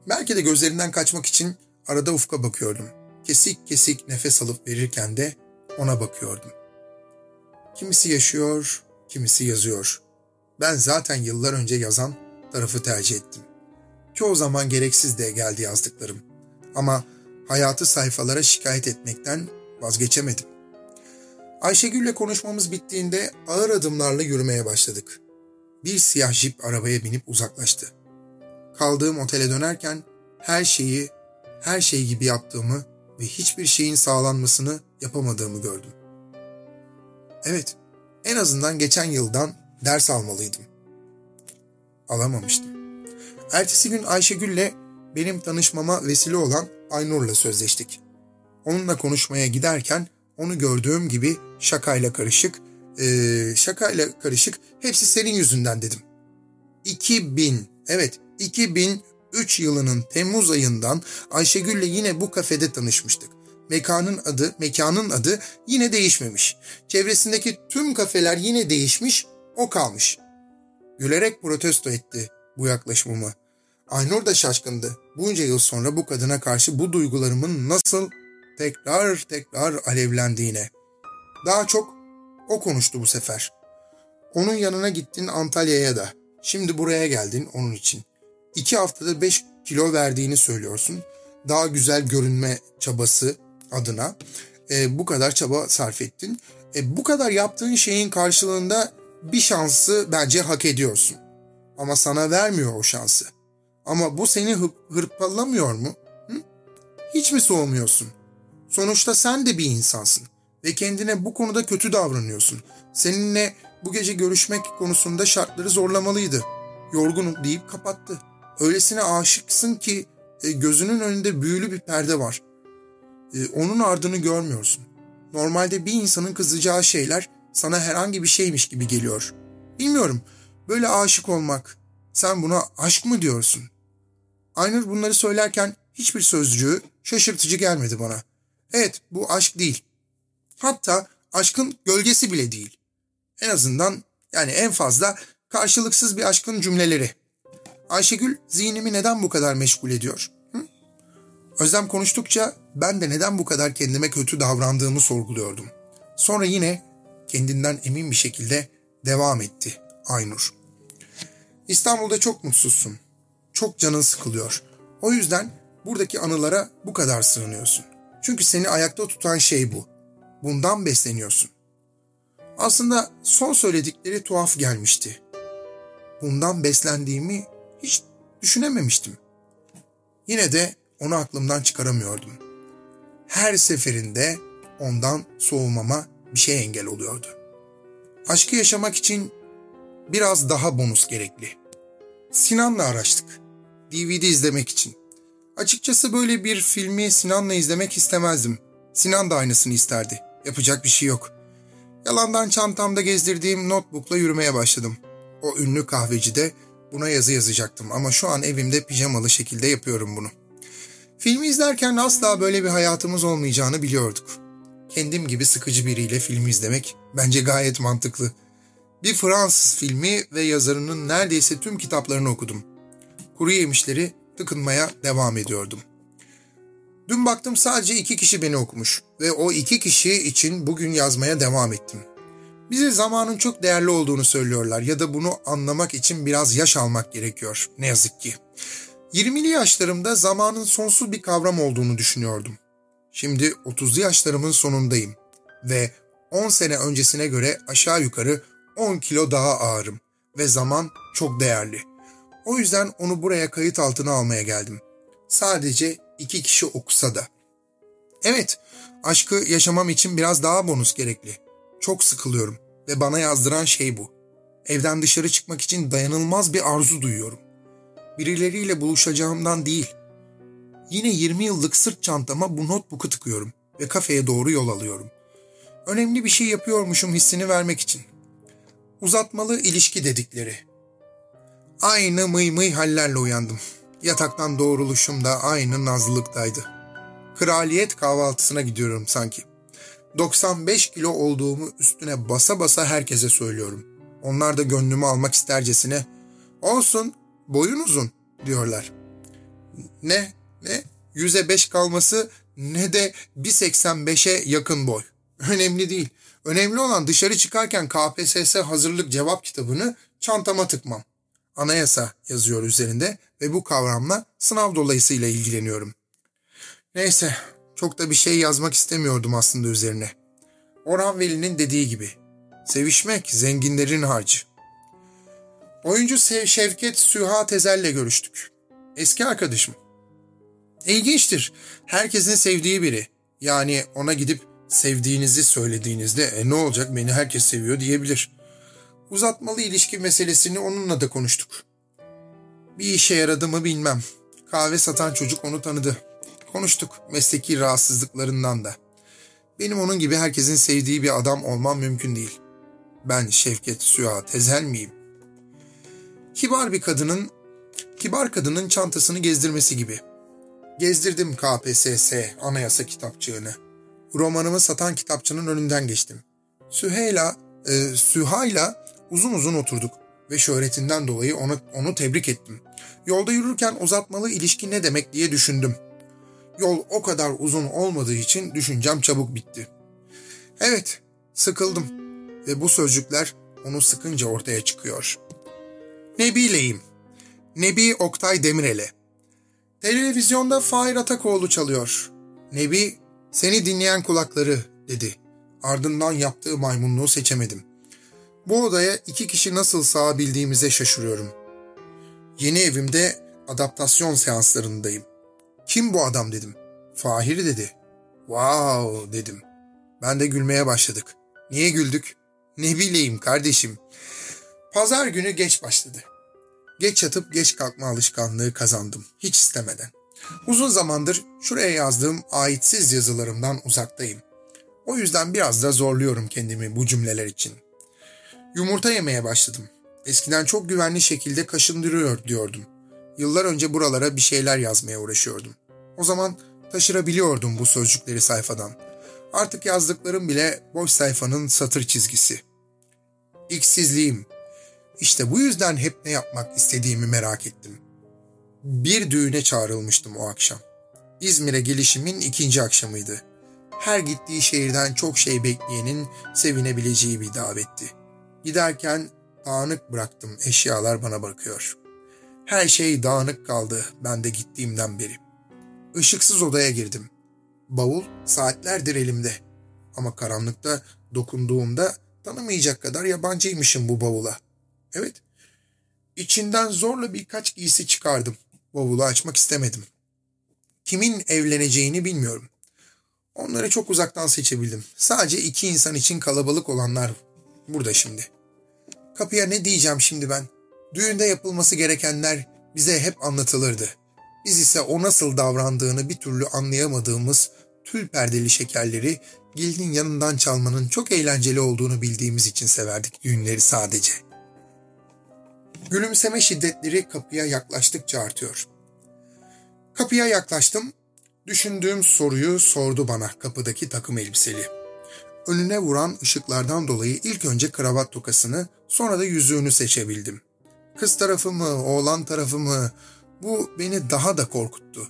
Belki de gözlerinden kaçmak için arada ufka bakıyordum. Kesik kesik nefes alıp verirken de ona bakıyordum. Kimisi yaşıyor, kimisi yazıyor. Ben zaten yıllar önce yazan tarafı tercih ettim. Çoğu zaman gereksiz de geldi yazdıklarım. Ama hayatı sayfalara şikayet etmekten vazgeçemedim. Ayşegül'le konuşmamız bittiğinde ağır adımlarla yürümeye başladık. Bir siyah jip arabaya binip uzaklaştı. Kaldığım otele dönerken her şeyi, her şey gibi yaptığımı ve hiçbir şeyin sağlanmasını yapamadığımı gördüm. Evet, en azından geçen yıldan ders almalıydım. Alamamıştım. Ertesi gün Ayşegül'le benim tanışmama vesile olan Aynur'la sözleştik. Onunla konuşmaya giderken onu gördüğüm gibi şakayla karışık, ee, şakayla karışık hepsi senin yüzünden dedim. 2000, evet 2003 yılının Temmuz ayından Ayşegül'le yine bu kafede tanışmıştık. Mekanın adı, mekanın adı yine değişmemiş. Çevresindeki tüm kafeler yine değişmiş, o kalmış. Gülerek protesto etti bu yaklaşımımı. Aynur da şaşkındı. Bunca yıl sonra bu kadına karşı bu duygularımın nasıl tekrar tekrar alevlendiğine. Daha çok o konuştu bu sefer. Onun yanına gittin Antalya'ya da. Şimdi buraya geldin onun için. İki haftada beş kilo verdiğini söylüyorsun. Daha güzel görünme çabası adına e, bu kadar çaba sarf ettin. E, bu kadar yaptığın şeyin karşılığında bir şansı bence hak ediyorsun. Ama sana vermiyor o şansı. Ama bu seni hırpalamıyor mu? Hı? Hiç mi soğumuyorsun? Sonuçta sen de bir insansın ve kendine bu konuda kötü davranıyorsun. Seninle bu gece görüşmek konusunda şartları zorlamalıydı. Yorgunum deyip kapattı. Öylesine aşıksın ki e, gözünün önünde büyülü bir perde var. E, onun ardını görmüyorsun. Normalde bir insanın kızacağı şeyler sana herhangi bir şeymiş gibi geliyor. Bilmiyorum, böyle aşık olmak, sen buna aşk mı diyorsun? Aynur bunları söylerken hiçbir sözcüğü şaşırtıcı gelmedi bana. Evet bu aşk değil. Hatta aşkın gölgesi bile değil. En azından yani en fazla karşılıksız bir aşkın cümleleri. Ayşegül zihnimi neden bu kadar meşgul ediyor? Hı? Özlem konuştukça ben de neden bu kadar kendime kötü davrandığımı sorguluyordum. Sonra yine kendinden emin bir şekilde devam etti Aynur. İstanbul'da çok mutsuzsun. Çok canın sıkılıyor. O yüzden buradaki anılara bu kadar sığınıyorsun. Çünkü seni ayakta tutan şey bu. Bundan besleniyorsun. Aslında son söyledikleri tuhaf gelmişti. Bundan beslendiğimi hiç düşünememiştim. Yine de onu aklımdan çıkaramıyordum. Her seferinde ondan soğumama bir şey engel oluyordu. Aşkı yaşamak için biraz daha bonus gerekli. Sinan'la araştık. DVD izlemek için. Açıkçası böyle bir filmi Sinan'la izlemek istemezdim. Sinan da aynısını isterdi. Yapacak bir şey yok. Yalandan çantamda gezdirdiğim notebookla yürümeye başladım. O ünlü kahvecide buna yazı yazacaktım ama şu an evimde pijamalı şekilde yapıyorum bunu. Filmi izlerken asla böyle bir hayatımız olmayacağını biliyorduk. Kendim gibi sıkıcı biriyle film izlemek bence gayet mantıklı. Bir Fransız filmi ve yazarının neredeyse tüm kitaplarını okudum. Kuru yemişleri tıkınmaya devam ediyordum. Dün baktım sadece iki kişi beni okumuş ve o iki kişi için bugün yazmaya devam ettim. Bize zamanın çok değerli olduğunu söylüyorlar ya da bunu anlamak için biraz yaş almak gerekiyor ne yazık ki. 20'li yaşlarımda zamanın sonsuz bir kavram olduğunu düşünüyordum. Şimdi 30'lu yaşlarımın sonundayım ve 10 sene öncesine göre aşağı yukarı 10 kilo daha ağırım ve zaman çok değerli. O yüzden onu buraya kayıt altına almaya geldim. Sadece iki kişi okusa da. Evet, aşkı yaşamam için biraz daha bonus gerekli. Çok sıkılıyorum ve bana yazdıran şey bu. Evden dışarı çıkmak için dayanılmaz bir arzu duyuyorum. Birileriyle buluşacağımdan değil. Yine 20 yıllık sırt çantama bu notebook'u tıkıyorum ve kafeye doğru yol alıyorum. Önemli bir şey yapıyormuşum hissini vermek için. Uzatmalı ilişki dedikleri. Aynı mıy mıy hallerle uyandım. Yataktan doğruluşum da aynı nazlılıktaydı. Kraliyet kahvaltısına gidiyorum sanki. 95 kilo olduğumu üstüne basa basa herkese söylüyorum. Onlar da gönlümü almak istercesine olsun boyun uzun diyorlar. Ne ne yüze beş kalması ne de 1.85'e yakın boy. Önemli değil. Önemli olan dışarı çıkarken KPSS hazırlık cevap kitabını çantama tıkmam. Anayasa yazıyor üzerinde ve bu kavramla sınav dolayısıyla ilgileniyorum. Neyse, çok da bir şey yazmak istemiyordum aslında üzerine. Orhan Veli'nin dediği gibi, sevişmek zenginlerin harcı. Oyuncu Şevket Süha Tezel'le görüştük. Eski arkadaşım. İlginçtir. Herkesin sevdiği biri. Yani ona gidip sevdiğinizi söylediğinizde e ne olacak beni herkes seviyor diyebilir. Uzatmalı ilişki meselesini onunla da konuştuk. Bir işe yaradı mı bilmem. Kahve satan çocuk onu tanıdı. Konuştuk mesleki rahatsızlıklarından da. Benim onun gibi herkesin sevdiği bir adam olmam mümkün değil. Ben Şevket Suya Tezel miyim? Kibar bir kadının, kibar kadının çantasını gezdirmesi gibi. Gezdirdim KPSS anayasa kitapçığını. Romanımı satan kitapçının önünden geçtim. Süheyla, e, Süha'yla uzun uzun oturduk ve şöhretinden dolayı onu, onu tebrik ettim. Yolda yürürken uzatmalı ilişki ne demek diye düşündüm. Yol o kadar uzun olmadığı için düşüncem çabuk bitti. Evet, sıkıldım ve bu sözcükler onu sıkınca ortaya çıkıyor. Nebi'leyim. Nebi Oktay Demirel'e. Televizyonda Fahir Atakoğlu çalıyor. Nebi, seni dinleyen kulakları dedi. Ardından yaptığı maymunluğu seçemedim. Bu odaya iki kişi nasıl sığabildiğimize şaşırıyorum. Yeni evimde adaptasyon seanslarındayım. Kim bu adam dedim. Fahir dedi. Wow dedim. Ben de gülmeye başladık. Niye güldük? Ne bileyim kardeşim. Pazar günü geç başladı. Geç yatıp geç kalkma alışkanlığı kazandım. Hiç istemeden. Uzun zamandır şuraya yazdığım aitsiz yazılarımdan uzaktayım. O yüzden biraz da zorluyorum kendimi bu cümleler için. Yumurta yemeye başladım. Eskiden çok güvenli şekilde kaşındırıyor diyordum. Yıllar önce buralara bir şeyler yazmaya uğraşıyordum. O zaman taşırabiliyordum bu sözcükleri sayfadan. Artık yazdıklarım bile boş sayfanın satır çizgisi. İksizliğim. İşte bu yüzden hep ne yapmak istediğimi merak ettim. Bir düğüne çağrılmıştım o akşam. İzmir'e gelişimin ikinci akşamıydı. Her gittiği şehirden çok şey bekleyenin sevinebileceği bir davetti. Giderken dağınık bıraktım, eşyalar bana bakıyor. Her şey dağınık kaldı ben de gittiğimden beri. Işıksız odaya girdim. Bavul saatlerdir elimde. Ama karanlıkta dokunduğumda tanımayacak kadar yabancıymışım bu bavula. Evet, içinden zorla birkaç giysi çıkardım. Bavulu açmak istemedim. Kimin evleneceğini bilmiyorum. Onları çok uzaktan seçebildim. Sadece iki insan için kalabalık olanlar burada şimdi. Kapıya ne diyeceğim şimdi ben? Düğünde yapılması gerekenler bize hep anlatılırdı. Biz ise o nasıl davrandığını bir türlü anlayamadığımız tül perdeli şekerleri gelinin yanından çalmanın çok eğlenceli olduğunu bildiğimiz için severdik düğünleri sadece. Gülümseme şiddetleri kapıya yaklaştıkça artıyor. Kapıya yaklaştım. Düşündüğüm soruyu sordu bana kapıdaki takım elbiseli. Önüne vuran ışıklardan dolayı ilk önce kravat tokasını sonra da yüzüğünü seçebildim. Kız tarafı mı, oğlan tarafı mı bu beni daha da korkuttu.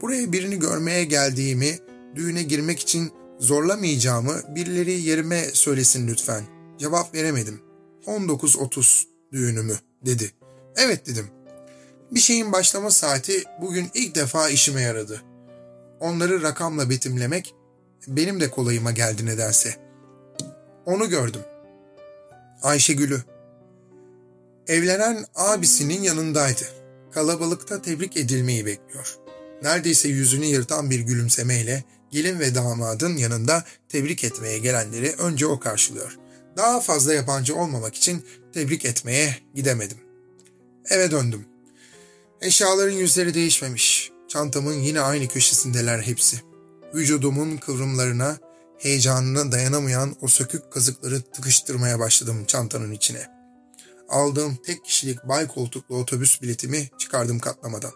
Buraya birini görmeye geldiğimi, düğüne girmek için zorlamayacağımı birileri yerime söylesin lütfen. Cevap veremedim. 19.30 düğünümü dedi. Evet dedim. Bir şeyin başlama saati bugün ilk defa işime yaradı. Onları rakamla betimlemek benim de kolayıma geldi nedense. Onu gördüm. Ayşegül'ü. Evlenen abisinin yanındaydı. Kalabalıkta tebrik edilmeyi bekliyor. Neredeyse yüzünü yırtan bir gülümsemeyle gelin ve damadın yanında tebrik etmeye gelenleri önce o karşılıyor. Daha fazla yabancı olmamak için tebrik etmeye gidemedim. Eve döndüm. Eşyaların yüzleri değişmemiş. Çantamın yine aynı köşesindeler hepsi. Vücudumun kıvrımlarına, heyecanına dayanamayan o sökük kazıkları tıkıştırmaya başladım çantanın içine. Aldığım tek kişilik bay koltuklu otobüs biletimi çıkardım katlamadan.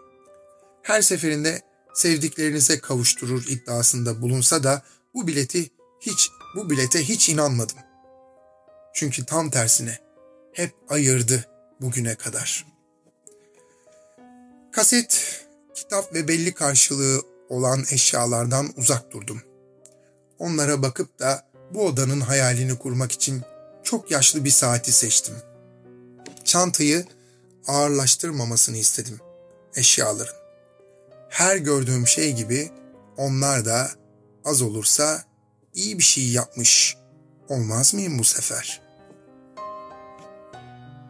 Her seferinde sevdiklerinize kavuşturur iddiasında bulunsa da bu bileti hiç, bu bilete hiç inanmadım. Çünkü tam tersine hep ayırdı bugüne kadar. Kaset, kitap ve belli karşılığı olan eşyalardan uzak durdum. Onlara bakıp da bu odanın hayalini kurmak için çok yaşlı bir saati seçtim. Çantayı ağırlaştırmamasını istedim eşyaların. Her gördüğüm şey gibi onlar da az olursa iyi bir şey yapmış olmaz mıyım bu sefer?''